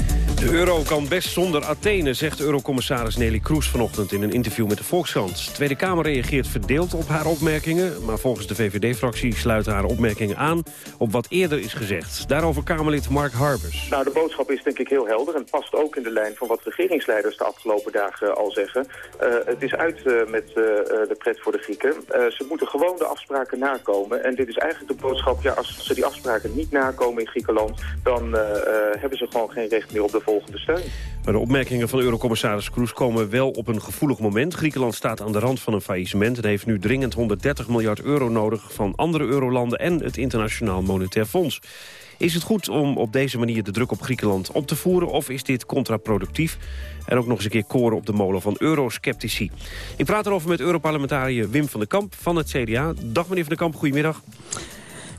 De euro kan best zonder Athene, zegt eurocommissaris Nelly Kroes vanochtend in een interview met de Volkskrant. De Tweede Kamer reageert verdeeld op haar opmerkingen, maar volgens de VVD-fractie sluiten haar opmerkingen aan op wat eerder is gezegd. Daarover Kamerlid Mark Harbers.
Nou, de boodschap is denk ik heel helder en past ook in de lijn van wat regeringsleiders de afgelopen dagen al zeggen. Uh, het is uit uh, met uh, de pret voor de Grieken. ze moeten gewoon de afspraken nakomen en dit is eigenlijk de boodschap, ja, als ze die afspraken niet nakomen in Griekenland, dan hebben ze gewoon geen recht meer op de volgende steun.
Maar de opmerkingen van eurocommissaris Kroes komen wel op een gevoelig moment. Griekenland staat aan de rand van een faillissement... en heeft nu dringend 130 miljard euro nodig van andere eurolanden... en het Internationaal Monetair Fonds. Is het goed om op deze manier de druk op Griekenland op te voeren... of is dit contraproductief? En ook nog eens een keer koren op de molen van eurosceptici. Ik praat erover met Europarlementariër Wim van den Kamp van het CDA. Dag meneer van den Kamp, goedemiddag.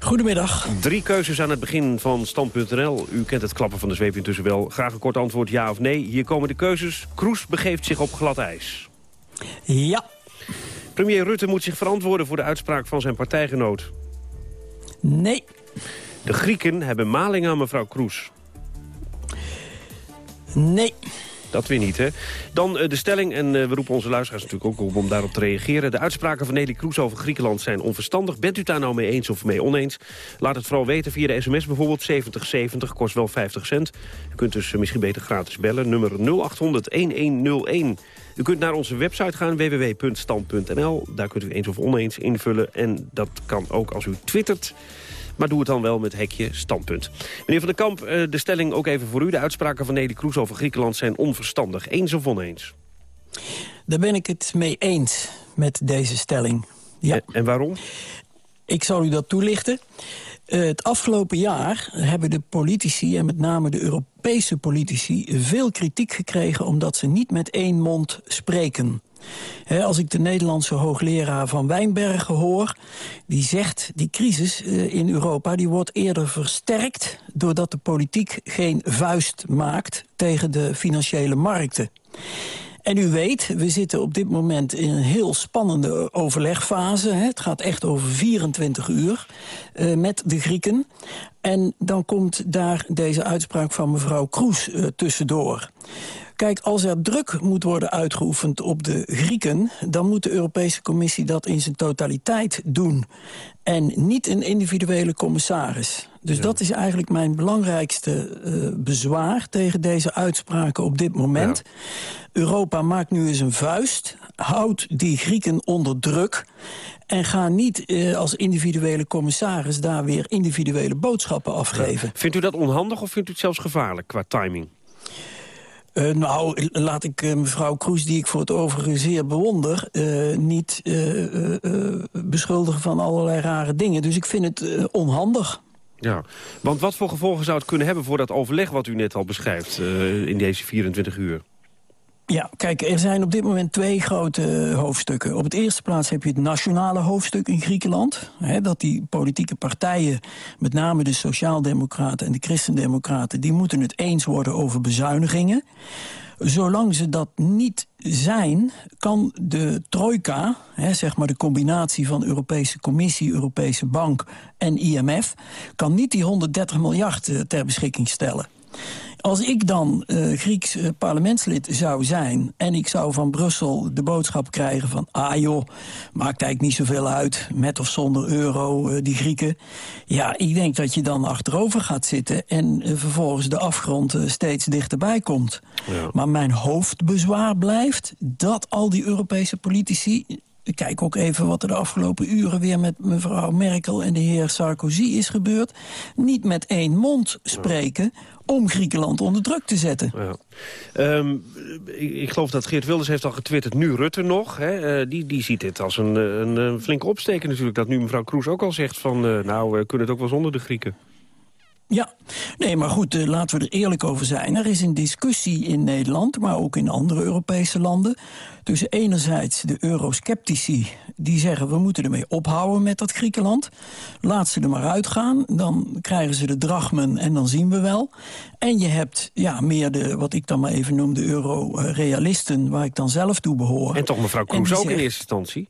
Goedemiddag.
Drie keuzes aan het begin van Stand.nl. U kent het klappen van de zweep intussen wel. Graag een kort antwoord ja of nee. Hier komen de keuzes. Kroes begeeft zich op glad ijs.
Ja.
Premier Rutte moet zich verantwoorden voor de uitspraak van zijn partijgenoot.
Nee.
De Grieken hebben maling aan mevrouw Kroes.
Nee.
Dat weer niet, hè? Dan uh, de stelling, en uh, we roepen onze luisteraars natuurlijk ook op om daarop te reageren. De uitspraken van Nelly Kroes over Griekenland zijn onverstandig. Bent u daar nou mee eens of mee oneens? Laat het vooral weten via de sms bijvoorbeeld 7070, kost wel 50 cent. U kunt dus uh, misschien beter gratis bellen, nummer 0800-1101. U kunt naar onze website gaan, www.stand.nl. Daar kunt u eens of oneens invullen. En dat kan ook als u twittert. Maar doe het dan wel met hekje standpunt. Meneer Van den Kamp, eh, de stelling ook even voor u. De uitspraken van Nelly Kroes over Griekenland zijn onverstandig. Eens of oneens?
Daar ben ik het mee eens met deze stelling. Ja.
En, en waarom?
Ik zal u dat toelichten. Het afgelopen jaar hebben de politici, en met name de Europese politici... veel kritiek gekregen omdat ze niet met één mond spreken als ik de Nederlandse hoogleraar van Wijnbergen hoor... die zegt, die crisis uh, in Europa die wordt eerder versterkt... doordat de politiek geen vuist maakt tegen de financiële markten. En u weet, we zitten op dit moment in een heel spannende overlegfase. Hè. Het gaat echt over 24 uur uh, met de Grieken. En dan komt daar deze uitspraak van mevrouw Kroes uh, tussendoor. Kijk, als er druk moet worden uitgeoefend op de Grieken... dan moet de Europese Commissie dat in zijn totaliteit doen. En niet een individuele commissaris. Dus dat is eigenlijk mijn belangrijkste uh, bezwaar tegen deze uitspraken op dit moment. Europa maakt nu eens een vuist, houdt die Grieken onder druk... en ga niet uh, als individuele commissaris daar weer individuele boodschappen afgeven.
Ja. Vindt u dat onhandig of vindt u het zelfs gevaarlijk qua timing?
Uh, nou, laat ik uh, mevrouw Kroes, die ik voor het overige zeer bewonder... Uh, niet beschuldigen van allerlei rare dingen. Dus ik vind het onhandig.
Ja, want wat voor gevolgen zou het kunnen hebben voor dat overleg... wat u net al beschrijft in deze 24 uur?
Ja, kijk, er zijn op dit moment twee grote hoofdstukken. Op het eerste plaats heb je het nationale hoofdstuk in Griekenland. Hè, dat die politieke partijen, met name de Sociaaldemocraten en de Christendemocraten... die moeten het eens worden over bezuinigingen. Zolang ze dat niet zijn, kan de trojka, hè, zeg maar de combinatie van Europese Commissie, Europese Bank en IMF... kan niet die 130 miljard eh, ter beschikking stellen. Als ik dan uh, Grieks uh, parlementslid zou zijn... en ik zou van Brussel de boodschap krijgen van... ah joh, maakt eigenlijk niet zoveel uit, met of zonder euro, uh, die Grieken. Ja, ik denk dat je dan achterover gaat zitten... en vervolgens de afgrond steeds dichterbij komt. Ja. Maar mijn hoofdbezwaar blijft dat al die Europese politici ik kijk ook even wat er de afgelopen uren weer met mevrouw Merkel en de heer Sarkozy is gebeurd. Niet met één mond spreken om Griekenland onder druk te zetten. Ja.
Um, ik, ik, geloof dat Geert Wilders heeft al getwitterd, nu Rutte nog. Hè? Uh, die, die ziet dit als een, een, flinke opsteken natuurlijk. Dat nu mevrouw Kroes ook al zegt van, uh, nou, we kunnen het ook wel zonder de Grieken.
Ja, nee, maar goed, uh, laten we er eerlijk over zijn. Er is een discussie in Nederland, maar ook in andere Europese landen... tussen enerzijds de eurosceptici, die zeggen... we moeten ermee ophouden met dat Griekenland. Laat ze er maar uitgaan, dan krijgen ze de drachmen en dan zien we wel. En je hebt ja, meer de, wat ik dan maar even noem, de euro-realisten... waar ik dan zelf toe behoor.
En toch mevrouw Kroes ook in eerste instantie?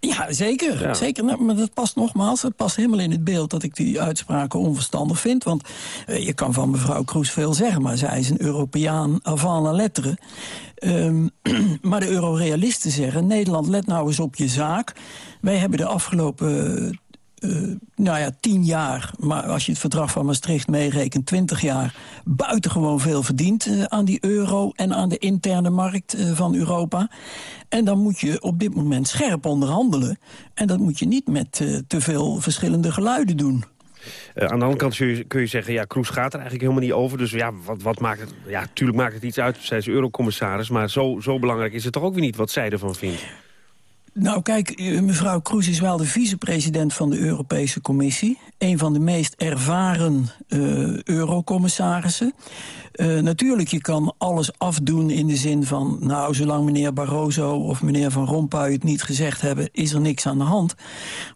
Ja, zeker. zeker. Nou, maar dat past nogmaals, het past helemaal in het beeld dat ik die uitspraken onverstandig vind. Want uh, je kan van mevrouw Kroes veel zeggen, maar zij is een Europeaan avant la lettre. Um, (clears throat) maar de eurorealisten zeggen, Nederland, let nou eens op je zaak. Wij hebben de afgelopen uh, nou ja, tien jaar, maar als je het verdrag van Maastricht meerekent, twintig jaar, buitengewoon veel verdiend uh, aan die euro en aan de interne markt uh, van Europa. En dan moet je op dit moment scherp onderhandelen. En dat moet je niet met te veel verschillende geluiden doen.
Aan de andere kant kun je, kun je zeggen, ja, Kroes gaat er eigenlijk helemaal niet over. Dus ja, wat, wat maakt het... Ja, tuurlijk maakt het iets uit, zij is eurocommissaris. Maar zo, zo belangrijk is het toch ook weer niet wat zij ervan vindt.
Nou kijk, eh, mevrouw Kroes is wel de vicepresident van de Europese Commissie. Een van de meest ervaren uh, eurocommissarissen. Uh, natuurlijk, je kan alles afdoen in de zin van... nou, zolang meneer Barroso of meneer Van Rompuy het niet gezegd hebben... is er niks aan de hand.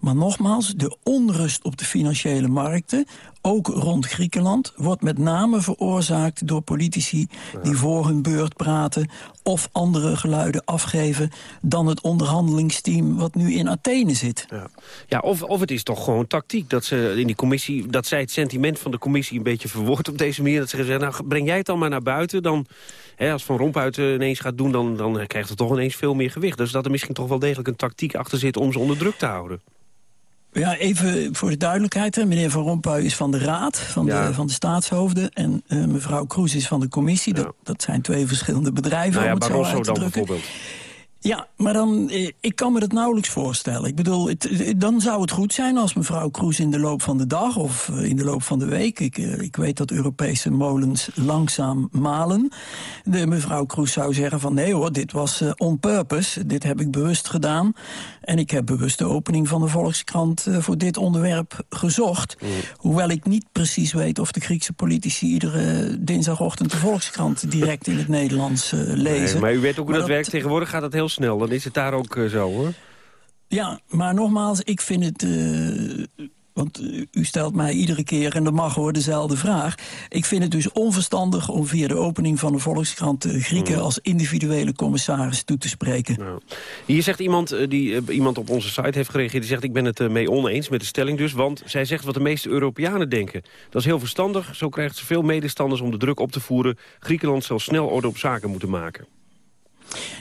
Maar nogmaals, de onrust op de financiële markten ook rond Griekenland, wordt met name veroorzaakt door politici die voor hun beurt praten of andere geluiden afgeven dan het onderhandelingsteam wat nu in Athene zit.
Ja, ja of, of het is toch gewoon tactiek dat ze in die commissie, dat zij het sentiment van de commissie een beetje verwoordt op deze manier. Dat ze zeggen, nou breng jij het dan maar naar buiten, dan Hè, als Van Rompuy het ineens gaat doen, dan, dan krijgt het toch ineens veel meer gewicht. Dus dat er misschien toch wel degelijk een tactiek achter zit om ze onder druk te houden.
Ja, even voor de duidelijkheid. Hè. Meneer Van Rompuy is van de Raad, van, de, van de staatshoofden. En uh, mevrouw Kroes is van de commissie. Dat, dat zijn twee verschillende bedrijven, nou ja, om het Barroso zo uit te drukken. bijvoorbeeld. Ja, maar dan, eh, ik kan me dat nauwelijks voorstellen. Ik bedoel, het, dan zou het goed zijn als mevrouw Kroes in de loop van de dag of eh, in de loop van de week... ik, eh, ik weet dat Europese molens langzaam malen... de mevrouw Kroes zou zeggen van nee hoor, dit was on purpose, dit heb ik bewust gedaan... en ik heb bewust de opening van de Volkskrant voor dit onderwerp gezocht. Mm. Hoewel ik niet precies weet of de Griekse politici iedere dinsdagochtend de Volkskrant direct in het Nederlands lezen.
Nee, maar u weet ook hoe dat, dat werkt. Tegenwoordig gaat dat heel snel. Dan is het daar ook uh, zo, hoor.
Ja, maar nogmaals, ik vind het... Uh, want u stelt mij iedere keer, en dat mag hoor, dezelfde vraag. Ik vind het dus onverstandig om via de opening van de Volkskrant... de Grieken mm. als individuele commissaris toe te spreken. Nou.
Hier zegt iemand, die iemand op onze site heeft gereageerd... die zegt, ik ben het mee oneens met de stelling dus... want zij zegt wat de meeste Europeanen denken. Dat is heel verstandig, zo krijgt ze veel medestanders om de druk op te voeren. Griekenland zal snel orde op zaken moeten maken.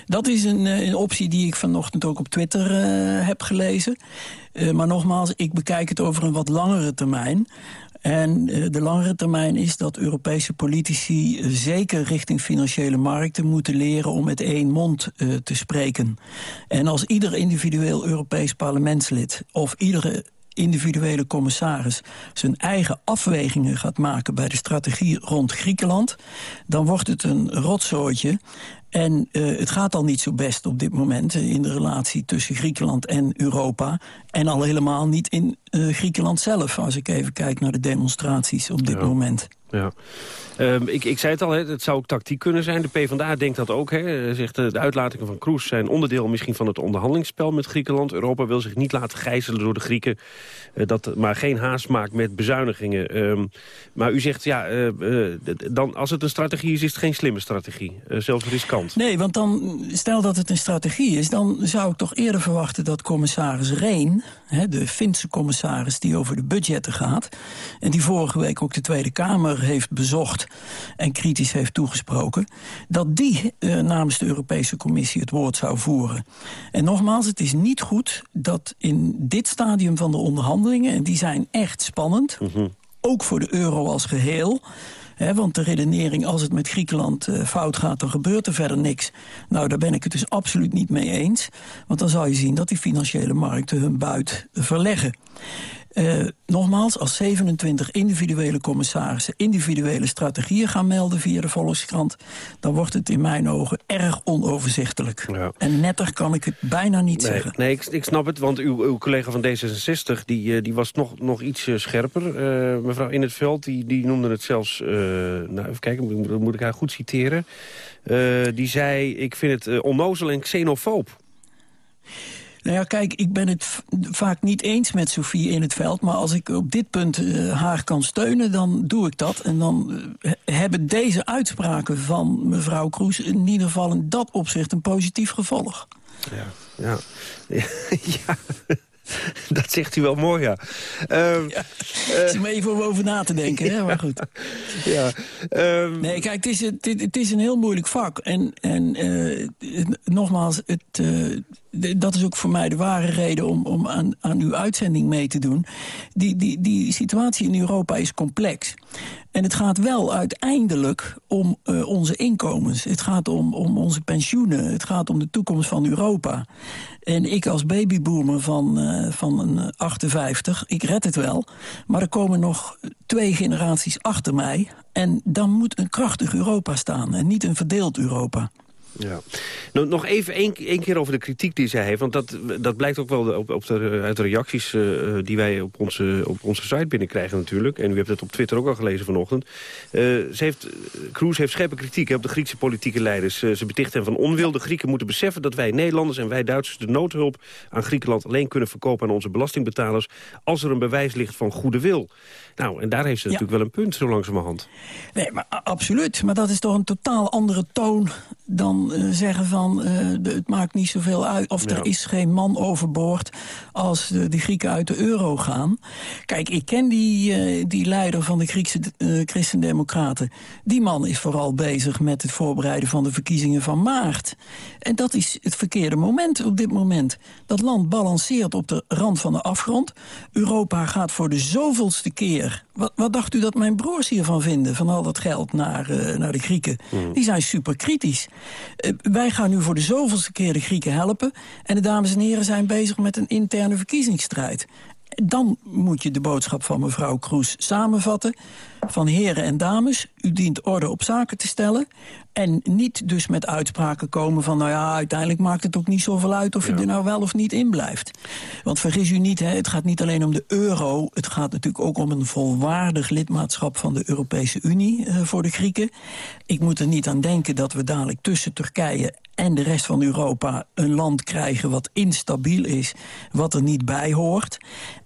Dat is een, eh, een optie die ik vanochtend ook op Twitter uh, heb gelezen. Uh, maar nogmaals, ik bekijk het over een wat langere termijn. En de langere termijn is dat Europese politici zeker richting financiële markten moeten leren om met één mond te spreken. En als ieder individueel Europees parlementslid of iedere individuele commissaris zijn eigen afwegingen gaat maken bij de strategie rond Griekenland, dan wordt het een rotzooitje. En uh, het gaat al niet zo best op dit moment in de relatie tussen Griekenland en Europa. En al helemaal niet in uh, Griekenland zelf, als ik even kijk naar de demonstraties op dit moment.
Ja. Um, ik, ik zei het al, hè, het zou ook tactiek kunnen zijn. De PvdA denkt dat ook. Hè. Zegt, de uitlatingen van Kroes zijn onderdeel misschien van het onderhandelingsspel met Griekenland. Europa wil zich niet laten gijzelen door de Grieken. Uh, dat maar geen haast maakt met bezuinigingen. Um, maar u zegt, ja, uh, dan, als het een strategie is, is het geen slimme strategie. zelfs riskant.
Nee, want dan, stel dat het een strategie is... dan zou ik toch eerder verwachten dat commissaris Reen... Hè, de Finse commissaris die over de budgetten gaat... en die vorige week ook de Tweede Kamer heeft bezocht en kritisch heeft toegesproken... dat die uh, namens de Europese Commissie het woord zou voeren. En nogmaals, het is niet goed dat in dit stadium van de onderhandelingen... en die zijn echt spannend, mhm. ook voor de euro als geheel... want de redenering, als het met Griekenland uh, fout gaat, dan gebeurt er verder niks. Nou, daar ben ik het dus absoluut niet mee eens. Want dan zal je zien dat die financiële markten hun buit verleggen. Uh, nogmaals, als 27 individuele commissarissen individuele strategieën gaan melden via de Volkskrant, dan wordt het in mijn ogen erg onoverzichtelijk. Ja. En netter kan ik het bijna niet
nee,
zeggen.
Nee, ik, ik, snap het, want uw, uw, collega van D66 die, uh, die was nog, nog iets uh, scherper. mevrouw In het Veld die, die noemde het zelfs, nou even kijken, moet, moet ik haar goed citeren. die zei, ik vind het onnozel en xenofoob.
Nou ja, kijk, ik ben het vaak niet eens met Sofie in het veld... maar als ik op dit punt uh, haar kan steunen, dan doe ik dat. En dan uh, hebben deze uitspraken van mevrouw Kroes... in ieder geval in dat opzicht een positief gevolg.
Ja. Ja. (laughs) ja. (laughs) Dat zegt hij wel mooi, ja. Um,
ja is om even over na te denken, hè? maar goed.
ja, um...
Nee, kijk, het is, het, het, is een heel moeilijk vak. En, en uh, nogmaals, het, uh, dat is ook voor mij de ware reden om, om aan, aan uw uitzending mee te doen. Die, die, die situatie in Europa is complex. En het gaat wel uiteindelijk om uh, onze inkomens. Het gaat om, om onze pensioenen. Het gaat om de toekomst van Europa. En ik als babyboomer van, uh, van een 58, ik red het wel. Maar er komen nog twee generaties achter mij. En dan moet een krachtig Europa staan en niet een verdeeld Europa.
Ja. Nog even één, keer over de kritiek die zij heeft. Want dat, dat blijkt ook wel op, op de, uit de reacties uh, die wij op onze, op onze site binnenkrijgen natuurlijk. En u hebt het op Twitter ook al gelezen vanochtend. Uh, ze heeft, Kroes heeft scherpe kritiek op de Griekse politieke leiders. Ze beticht hen van onwil. De Grieken moeten beseffen dat wij Nederlanders en wij Duitsers... de noodhulp aan Griekenland alleen kunnen verkopen aan onze belastingbetalers... als er een bewijs ligt van goede wil. Nou, en daar heeft ze ja. natuurlijk wel een punt, zo langzamerhand.
Nee, maar absoluut. Maar dat is toch een totaal andere toon dan uh, zeggen van... Uh, de, het maakt niet zoveel uit of ja. er is geen man overboord... als de, de, Grieken uit de euro gaan. Kijk, ik ken die, uh, die leider van de Griekse Christendemocraten. Die man is vooral bezig met het voorbereiden van de verkiezingen van maart. En dat is het verkeerde moment op dit moment. Dat land balanceert op de rand van de afgrond. Europa gaat voor de zoveelste keer... Wat, wat dacht u dat mijn broers hiervan vinden, van al dat geld naar, uh, naar de Grieken? Hmm. Die zijn super kritisch. Uh, wij gaan nu voor de zoveelste keer de Grieken helpen... en de dames en heren zijn bezig met een interne verkiezingsstrijd. Dan moet je de boodschap van mevrouw Kroes samenvatten. Van heren en dames, u dient orde op zaken te stellen. En niet dus met uitspraken komen van... nou ja, uiteindelijk maakt het ook niet zoveel uit of ja. je er nou wel of niet in blijft. Want vergis u niet, hè, het gaat niet alleen om de euro... het gaat natuurlijk ook om een volwaardig lidmaatschap van de Europese Unie uh, voor de Grieken. Ik moet er niet aan denken dat we dadelijk tussen Turkije en de rest van Europa een land krijgen wat instabiel is, wat er niet bij hoort.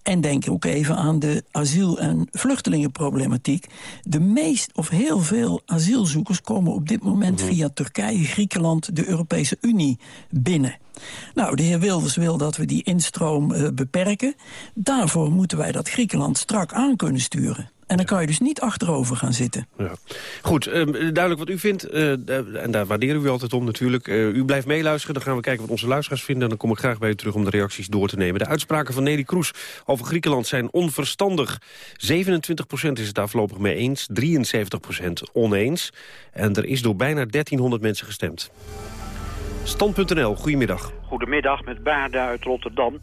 En denk ook even aan de asiel- en vluchtelingenproblematiek. De meest of heel veel asielzoekers komen op dit moment mm -hmm. via Turkije, Griekenland, de Europese Unie binnen. Nou, de heer Wilders wil dat we die instroom uh, beperken. Daarvoor moeten wij dat Griekenland strak aan kunnen sturen. En dan kan je dus niet achterover gaan zitten.
Ja. Goed, uh, duidelijk wat u vindt. Uh, en daar waarderen we altijd om natuurlijk. Uh, u blijft meeluisteren, dan gaan we kijken wat onze luisteraars vinden. En dan kom ik graag bij u terug om de reacties door te nemen. De uitspraken van Nelly Kroes over Griekenland zijn onverstandig. 27% is het daar voorlopig mee eens, 73% oneens. En er is door bijna 1300 mensen gestemd. Stand.nl, goedemiddag.
Goedemiddag, met Baarda uit Rotterdam.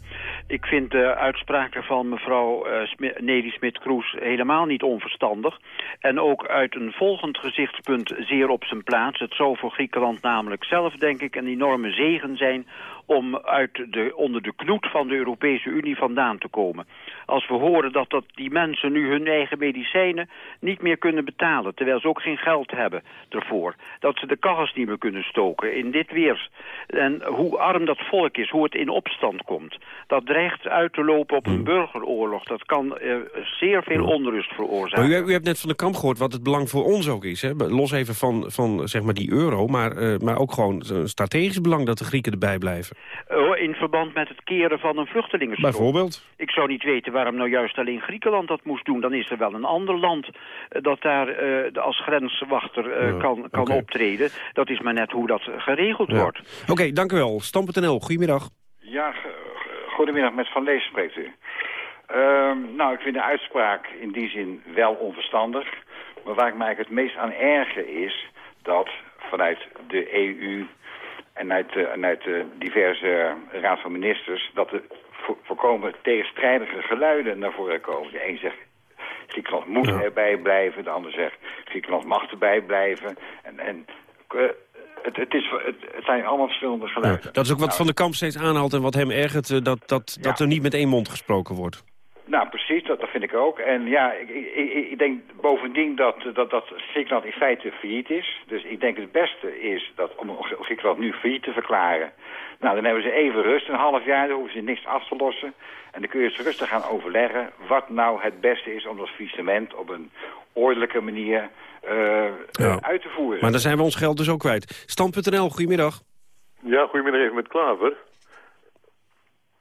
Ik vind de uitspraken van mevrouw uh, Nelly Smit-Kroes helemaal niet onverstandig. En ook uit een volgend gezichtspunt zeer op zijn plaats. Het zou voor Griekenland namelijk zelf, denk ik, een enorme zegen zijn om uit de, onder de knoet van de Europese Unie vandaan te komen. Als we horen dat, dat die mensen nu hun eigen medicijnen niet meer kunnen betalen... terwijl ze ook geen geld hebben ervoor. Dat ze de kachels niet meer kunnen stoken in dit weer. En hoe arm dat volk is, hoe het in opstand komt. Dat dreigt uit te lopen op een burgeroorlog. Dat kan uh, zeer veel onrust veroorzaken.
Maar u, u, hebt net van de kamp gehoord wat het belang voor ons ook is. Hè? Los even van, van zeg maar die euro, maar, uh, maar ook gewoon een strategisch belang dat de Grieken erbij blijven.
Uh, in verband met het keren van een vluchtelingenstroom.
Bijvoorbeeld?
Ik zou niet weten waarom nou juist alleen Griekenland dat moest doen. Dan is er wel een ander land dat daar als grenswachter ja, kan, kan okay. optreden. Dat is maar net hoe dat geregeld
ja.
wordt.
Oké, okay, dank u wel. Stam.nl, goedemiddag.
Ja, goedemiddag, met Van Lees spreekt u. Uh, nou, ik vind de uitspraak in die zin wel onverstandig. Maar waar ik mij eigenlijk het meest aan erger is... dat vanuit de EU en uit, uh, en uit de diverse raad van ministers... dat er vo voorkomen tegenstrijdige geluiden naar voren komen. De een zegt Griekenland moet erbij blijven, de ander zegt Griekenland mag erbij blijven. En, en uh, het, het, is, het, het, zijn allemaal verschillende geluiden.
Ja, dat is ook wat nou, Van de Kamp steeds aanhaalt en wat hem ergert... dat, dat, ja. dat er niet met één mond gesproken wordt.
Nou, precies, dat, dat vind ik ook. En ja, ik, ik, ik denk bovendien dat, dat, dat Griekenland in feite failliet is. Dus ik denk het beste is dat om Griekenland nu failliet te verklaren... Nou, dan hebben ze even rust, een half jaar, dan hoeven ze niks af te lossen. En dan kun je eens rustig gaan overleggen wat nou het beste is om dat faillissement op een ordelijke manier uh, ja. uit te voeren.
Maar dan zijn we ons geld dus ook kwijt. Stand.nl, goedemiddag.
Ja, goedemiddag even met Klaver.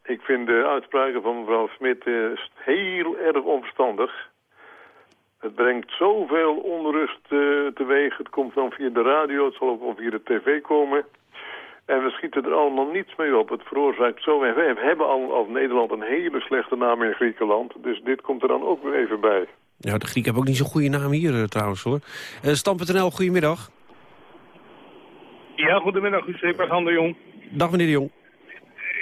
Ik vind de uitspraken van mevrouw Smit eh, heel erg onverstandig. Het brengt zoveel onrust eh, teweeg. Het komt dan via de radio, het zal ook wel via de tv komen. En we schieten er allemaal niets mee op. Het veroorzaakt zo... En we hebben al als Nederland een hele slechte naam in Griekenland. Dus dit komt er dan ook weer even bij.
Ja, de Grieken hebben ook niet zo'n goede naam hier eh, trouwens hoor. Uh, Stam.nl, goedemiddag.
Ja, goedemiddag, u spreekt met de Jong.
Dag meneer de Jong.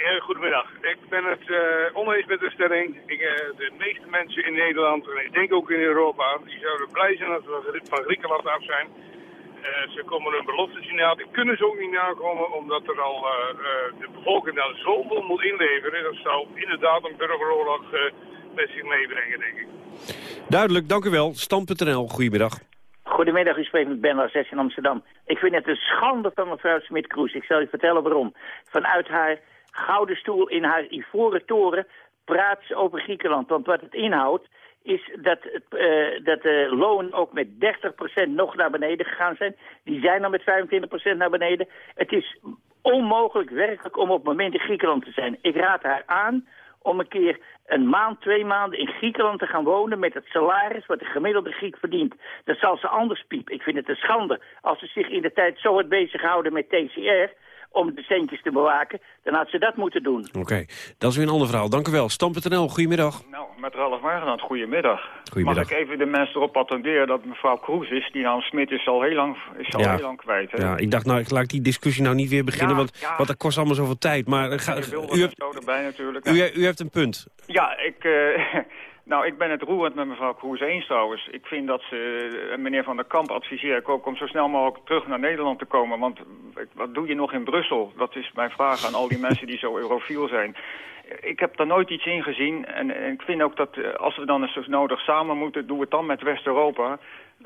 Goedemiddag. Ik ben het uh, oneens met de stelling. Ik, uh, de meeste mensen in Nederland, en ik denk ook in Europa, die zouden blij zijn als we van Griekenland af zijn. Uh, ze komen hun beloftes niet na. Die kunnen ze ook niet nakomen, omdat er al de bevolking dan zoveel moet inleveren. Dat zou inderdaad een burgeroorlog met zich meebrengen, denk ik.
Duidelijk, dank u wel. Stam.nl, goedemiddag.
Goedemiddag, u spreekt met Ben 6 in Amsterdam. Ik vind het een schande van mevrouw Smit-Kroes. Ik zal u vertellen waarom. Vanuit haar gouden stoel in haar ivoren toren praat ze over Griekenland. Want wat het inhoudt is dat, uh, dat de loon ook met 30% nog naar beneden gegaan zijn. Die zijn dan met 25% naar beneden. Het is onmogelijk werkelijk om op moment in Griekenland te zijn. Ik raad haar aan om een keer een maand, twee maanden in Griekenland te gaan wonen met het salaris wat de gemiddelde Griek verdient. Dat zal ze anders piep. Ik vind het een schande als ze zich in de tijd zo het bezighouden met TCR om de centjes te bewaken, dan had ze dat moeten doen.
Oké, dat is weer een ander verhaal. Dank u wel. Stam.nl, goedemiddag.
Nou, met Ralf Margenand, goedemiddag.
Goedemiddag.
Mag ik even de mensen erop attenderen dat mevrouw Kroes is, die naam Smit is al heel lang, is al
Ja.
heel lang kwijt. Hè?
Ja, ik dacht, nou, ik laat die discussie nou niet weer beginnen,
Ja,
want,
ja.
want dat kost allemaal zoveel tijd. Maar eh, ga, u, hebt,
erbij natuurlijk.
u, u heeft een punt.
Ja, ik, eh, (laughs) nou, ik ben het roerend met mevrouw Kroes eens trouwens. Ik vind dat ze, eh, meneer Van der Kamp adviseer ik ook om zo snel mogelijk terug naar Nederland te komen. Want ik- wat doe je nog in Brussel? Dat is mijn vraag aan al die (laughs) mensen die zo eurofiel zijn. Ik heb daar nooit iets in gezien en, en ik vind ook dat eh, als we dan eens zo nodig samen moeten, doen we het dan met West-Europa.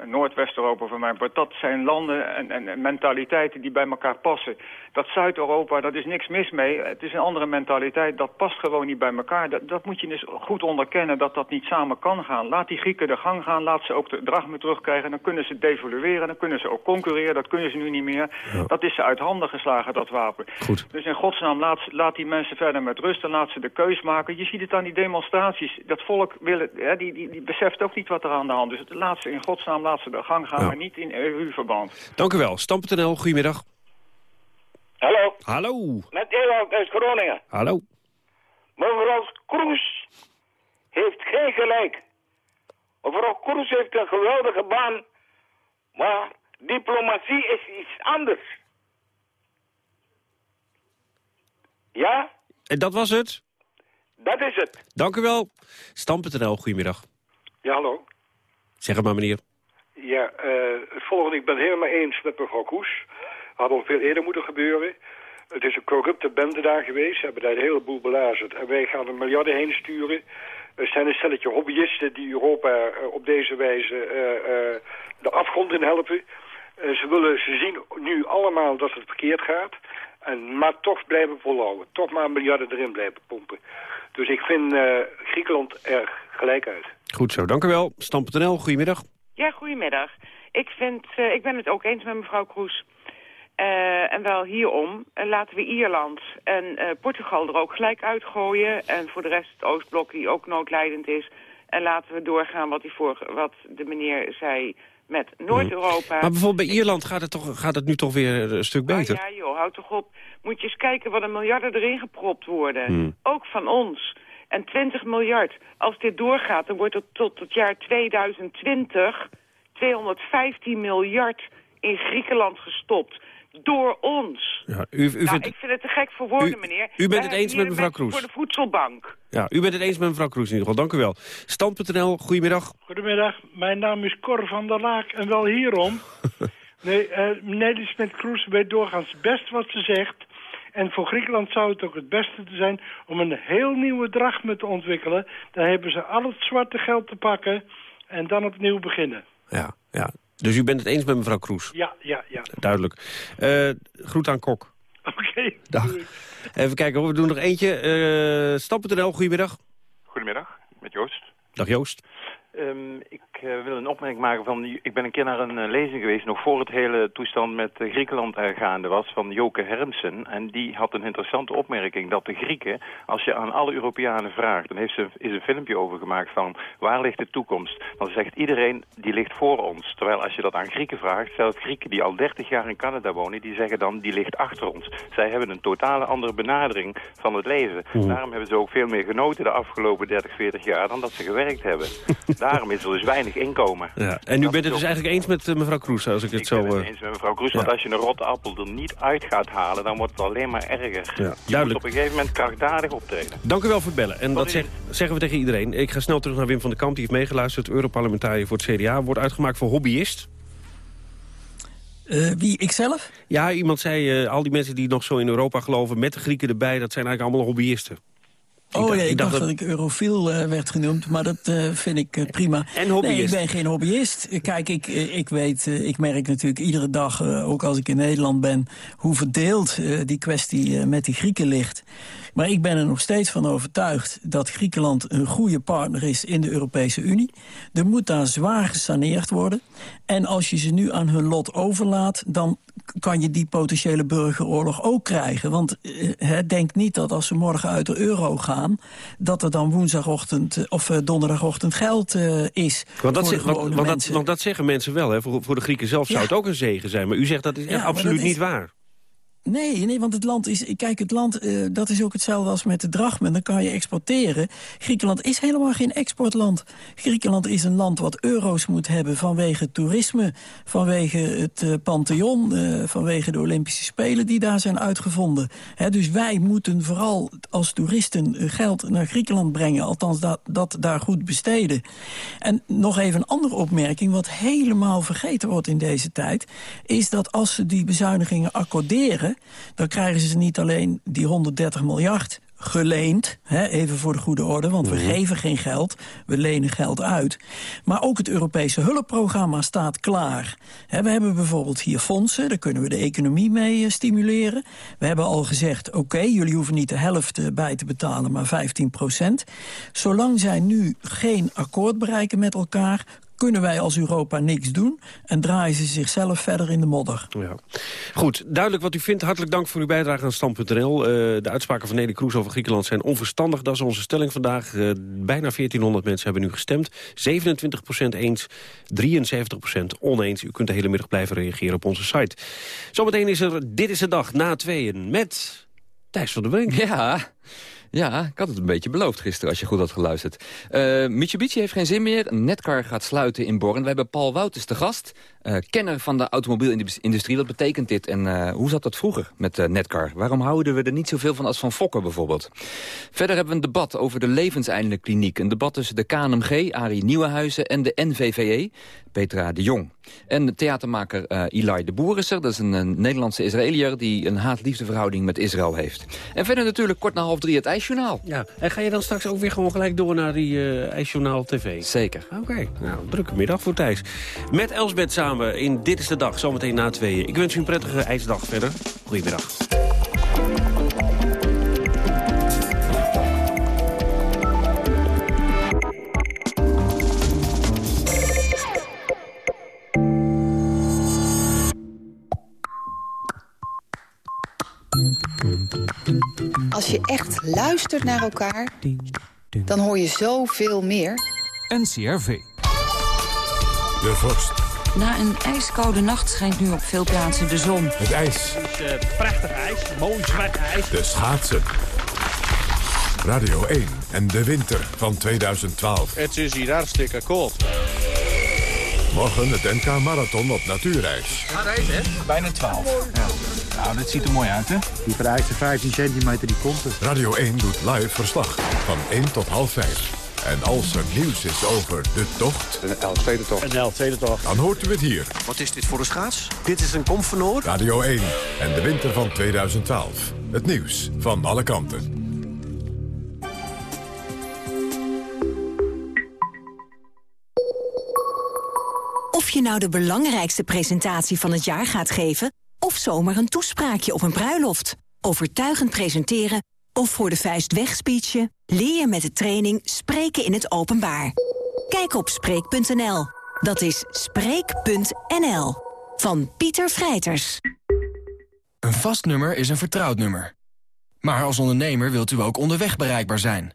Noord-West-Europa voor mij. Maar dat zijn landen en, en, en mentaliteiten die bij elkaar passen. Dat Zuid-Europa, daar is niks mis mee. Het is een andere mentaliteit. Dat past gewoon niet bij elkaar. Dat, dat moet je dus goed onderkennen, dat dat niet samen kan gaan. Laat die Grieken de gang gaan. Laat ze ook de drachme terugkrijgen. Dan kunnen ze devalueren. Dan kunnen ze ook concurreren. Dat kunnen ze nu niet meer. Dat is ze uit handen geslagen, dat wapen.
Goed.
Dus in godsnaam, laat, laat die mensen verder met rust. En laat ze de keus maken. Je ziet het aan die demonstraties. Dat volk wil hè, die, die, die beseft ook niet wat er aan de hand is. Laat ze in godsnaam laat ze de gang gaan,
Ja.
maar niet in EU-verband.
Dank u wel. Stam.nl, goedemiddag.
Hallo,
Hallo.
met Ewald uit Groningen.
Hallo.
Mevrouw Kroes heeft geen gelijk. Mevrouw Kroes heeft een geweldige baan, maar diplomatie is iets anders. Ja,
En dat was het.
dat is het.
Dank u wel. Stam.nl, goedemiddag.
Ja, hallo.
Zeg het maar, meneer.
Ja, eh, het volgende, ik ben helemaal eens met mevrouw Koes. Had al veel eerder moeten gebeuren. Het is een corrupte bende daar geweest. Ze hebben daar een heleboel belazerd. En wij gaan er miljarden heen sturen. Er zijn een stelletje hobbyisten die Europa eh, op deze wijze eh, eh, de afgrond in helpen. Eh, ze willen, ze zien nu allemaal dat het verkeerd gaat. En, maar toch blijven volhouden. Toch maar miljarden erin blijven pompen. Dus ik vind eh, Griekenland er gelijk uit.
Goed zo, dank u wel. Stam.nl, goedemiddag.
Ja, goedemiddag. Ik, vind, eh, ik ben het ook eens met mevrouw Kroes. Eh, en wel hierom. Eh, laten we Ierland en Portugal er ook gelijk uitgooien. En voor de rest het Oostblok die ook noodlijdend is. En laten we doorgaan wat, die vorige, wat de meneer zei met Noord-Europa.
Maar bijvoorbeeld bij Ierland gaat het, toch, gaat het nu toch weer een stuk beter.
Ah, ja joh, houd toch op. Moet je eens kijken wat een miljarden erin gepropt worden.
Hmm.
Ook van ons. En 20 miljard. Als dit doorgaat, dan wordt er tot het jaar 2020 215 miljard in Griekenland gestopt. Door ons.
Ja, u, u,
nou,
vindt,
ik vind het te gek voor woorden,
U-
meneer.
u bent
Wij
het eens met mevrouw Kroes?
voor de voedselbank.
ja, u bent het eens met mevrouw Kroes in ieder geval. Dank u wel. Stand.nl, goedemiddag.
Goedemiddag, mijn naam is Cor van der Laak en wel hierom. (laughs) nee, eh meneer Smit-Kroes weet doorgaans best wat ze zegt. En voor Griekenland zou het ook het beste te zijn om een heel nieuwe drachme te ontwikkelen. Dan hebben ze al het zwarte geld te pakken en dan opnieuw beginnen.
Ja, ja. Dus u bent het eens met mevrouw Kroes?
Ja, ja, ja.
Duidelijk. Eh groet aan Kok.
Oké.
Dag. Even kijken, hoor, we doen nog eentje. Eh Stam.nl, goedemiddag.
Goedemiddag, met Joost.
Dag Joost.
Ehm, ik
eh, wil een opmerking maken van... Ik ben een keer naar een eh, lezing geweest, nog voor het hele toestand met eh, Griekenland gaande was... van Joke Hermsen. En die had een interessante opmerking dat de Grieken... als je aan alle Europeanen vraagt... dan heeft ze, is een filmpje over gemaakt van waar ligt de toekomst? Dan zegt iedereen, die ligt voor ons. Terwijl als je dat aan Grieken vraagt... zelfs Grieken die al 30 jaar in Canada wonen... die zeggen dan, die ligt achter ons. Zij hebben een totale andere benadering van het leven. Daarom hebben ze ook veel meer genoten de afgelopen 30, 40 jaar... dan dat ze gewerkt hebben. (laughs) Daarom is er dus weinig inkomen.
Ja. En u bent het dus eigenlijk eens met eh, mevrouw Kroes, als ik het zo...
Ik ben het
eh,
eens met mevrouw Kroes, want als je een rotte appel er niet uit gaat halen... dan wordt het alleen maar erger. Je moet
duidelijk.
op een gegeven moment krachtdadig optreden.
Dank u wel voor het bellen. En dat zeg- zeggen we tegen iedereen. Ik ga snel terug naar Wim van den Kamp, die heeft meegeluisterd. Europarlementariër voor het CDA. Wordt uitgemaakt voor hobbyist.
Eh, wie, ikzelf?
Ja, iemand zei, eh, al die mensen die nog zo in Europa geloven... met de Grieken erbij, dat zijn eigenlijk allemaal hobbyisten.
Oh ja, ik,
ik dacht
dat,
dat-
ik eurofiel eh, werd genoemd, maar dat eh, vind ik eh, prima.
En hobbyist.
Nee, ik ben geen hobbyist. Kijk, ik, ik weet, ik merk natuurlijk iedere dag, ook als ik in Nederland ben, hoe verdeeld die kwestie met die Grieken ligt. Maar ik ben er nog steeds van overtuigd dat Griekenland een goede partner is in de Europese Unie. Er moet daar zwaar gesaneerd worden. En als je ze nu aan hun lot overlaat, dan kan je die potentiële burgeroorlog ook krijgen. Want eh, denk niet dat als ze morgen uit de euro gaan... dat er dan woensdagochtend eh, of eh, donderdagochtend geld eh, is
Want dat,
voor de
zeg- want, dat, want dat zeggen mensen wel. Hè. Voor, voor de Grieken zelf zou het ook een zegen zijn. Maar u zegt dat is echt
Ja, maar
absoluut
is-
niet waar.
Nee, nee, want het land is... Kijk, het land, eh, dat is ook hetzelfde als met de drachmen. Dan kan je exporteren. Griekenland is helemaal geen exportland. Griekenland is een land wat euro's moet hebben vanwege toerisme... vanwege het eh, Pantheon, eh, vanwege de Olympische Spelen die daar zijn uitgevonden. Dus wij moeten vooral als toeristen geld naar Griekenland brengen. Althans, dat, dat daar goed besteden. En nog even een andere opmerking, wat helemaal vergeten wordt in deze tijd... is dat als ze die bezuinigingen accorderen... dan krijgen ze niet alleen die 130 miljard geleend, hè, even voor de goede orde, want we geven geen geld, we lenen geld uit. Maar ook het Europese hulpprogramma staat klaar. Hè, we hebben bijvoorbeeld hier fondsen, daar kunnen we de economie mee eh, stimuleren. We hebben al gezegd, oké, jullie hoeven niet de helft eh, bij te betalen, maar 15 procent. Zolang zij nu geen akkoord bereiken met elkaar kunnen wij als Europa niks doen... en draaien ze zichzelf verder in de modder.
Ja. Goed, duidelijk wat u vindt. Hartelijk dank voor uw bijdrage aan Stand.nl. Eh, de uitspraken van Nelly Kroes over Griekenland zijn onverstandig. Dat is onze stelling vandaag. Eh, bijna 1400 mensen hebben nu gestemd. 27% eens, 73% oneens. U kunt de hele middag blijven reageren op onze site. Zometeen is er Dit is de Dag na tweeën met Thijs van der Brink.
Ja, ja, ik had het een beetje beloofd gisteren als je goed had geluisterd. Eh, Mitsubishi heeft geen zin meer. Netcar gaat sluiten in Born. We hebben Paul Wouters te gast. eh, kenner van de automobielindustrie. Wat betekent dit en eh, hoe zat dat vroeger met Netcar? Waarom houden we er niet zoveel van als van Fokker bijvoorbeeld? Verder hebben we een debat over de levenseindekliniek. Een debat tussen de KNMG, Arie Nieuwenhuizen en de NVVE, Petra de Jong. En de theatermaker eh Eli de Boer is er. Dat is een, een Nederlandse Israëliër die een haat-liefdeverhouding met Israël heeft. En verder natuurlijk kort na half drie het IJsjournaal.
Ja, en ga je dan straks ook weer gewoon gelijk door naar die eh IJsjournaal TV?
Zeker.
Oké, nou, drukke middag voor Thijs. Met Elsbeth samen in Dit is de Dag, zometeen na tweeën. Ik wens u een prettige ijsdag verder. Goedemiddag.
Als je echt luistert naar elkaar, dan hoor je zoveel meer.
NCRV. De vorst.
Na een ijskoude nacht schijnt nu op veel plaatsen de zon.
Het ijs.
prachtig ijs, mooi zwart ijs.
De schaatsen. Radio 1 en de winter van 2012.
Het is hier hartstikke koud.
Morgen het NK Marathon op natuurreis.
Gaat ijs, hè? Bijna 12. Ja. Nou, dit ziet er mooi uit, hè?
Die vereiste 15 centimeter, die komt er.
Radio 1 doet live verslag van 1 tot half 5. En als er nieuws is over de tocht...
Een L-tweede-tocht.
Een L-tweede-tocht.
Dan hoort u het hier.
Wat is dit voor een schaats? Dit is een komfenoor.
Radio 1 en de winter van 2012. Het nieuws van alle kanten.
Of je nou de belangrijkste presentatie van het jaar gaat geven... of zomaar een toespraakje op een bruiloft. Overtuigend presenteren of voor de vuist wegspeechen... leer je met de training Spreken in het Openbaar. Kijk op Spreek.nl. Dat is Spreek.nl. Van Pieter Vrijters.
Een vast nummer is een vertrouwd nummer. Maar als ondernemer wilt u ook onderweg bereikbaar zijn.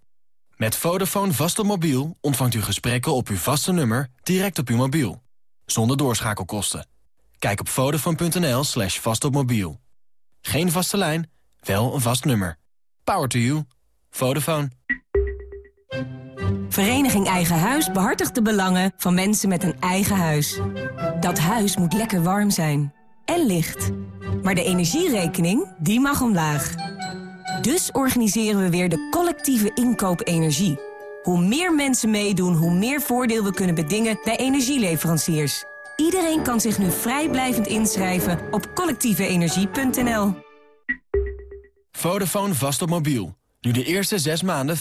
Met Vodafone vast op mobiel ontvangt u gesprekken op uw vaste nummer direct op uw mobiel. Zonder doorschakelkosten. Kijk op vodafone.nl slash vastopmobiel. Geen vaste lijn, wel een vast nummer. Power to you. Vodafone.
Vereniging Eigen Huis behartigt de belangen van mensen met een eigen huis. Dat huis moet lekker warm zijn. En licht. Maar de energierekening, die mag omlaag. Dus organiseren we weer de collectieve inkoop energie. Hoe meer mensen meedoen, hoe meer voordeel we kunnen bedingen bij energieleveranciers. Iedereen kan zich nu vrijblijvend inschrijven op collectieveenergie.nl.
Vodafone vast op mobiel. Nu de eerste 6 maanden 50%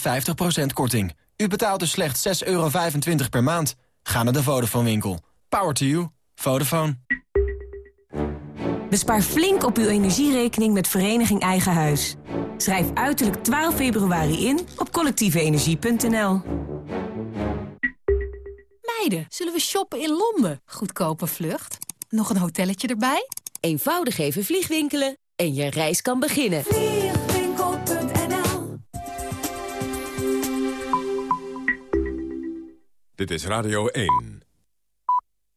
korting. U betaalt dus slechts 6,25 euro per maand. Ga naar de Vodafone winkel. Power to you. Vodafone.
Bespaar flink op uw energierekening met Vereniging Eigen Huis. Schrijf uiterlijk 12 februari in op collectieveenergie.nl.
Meiden, zullen we shoppen in Londen? Goedkope vlucht. Nog een hotelletje erbij?
Eenvoudig even vliegwinkelen en je reis kan beginnen.
Vliegwinkel.nl
Dit is Radio 1.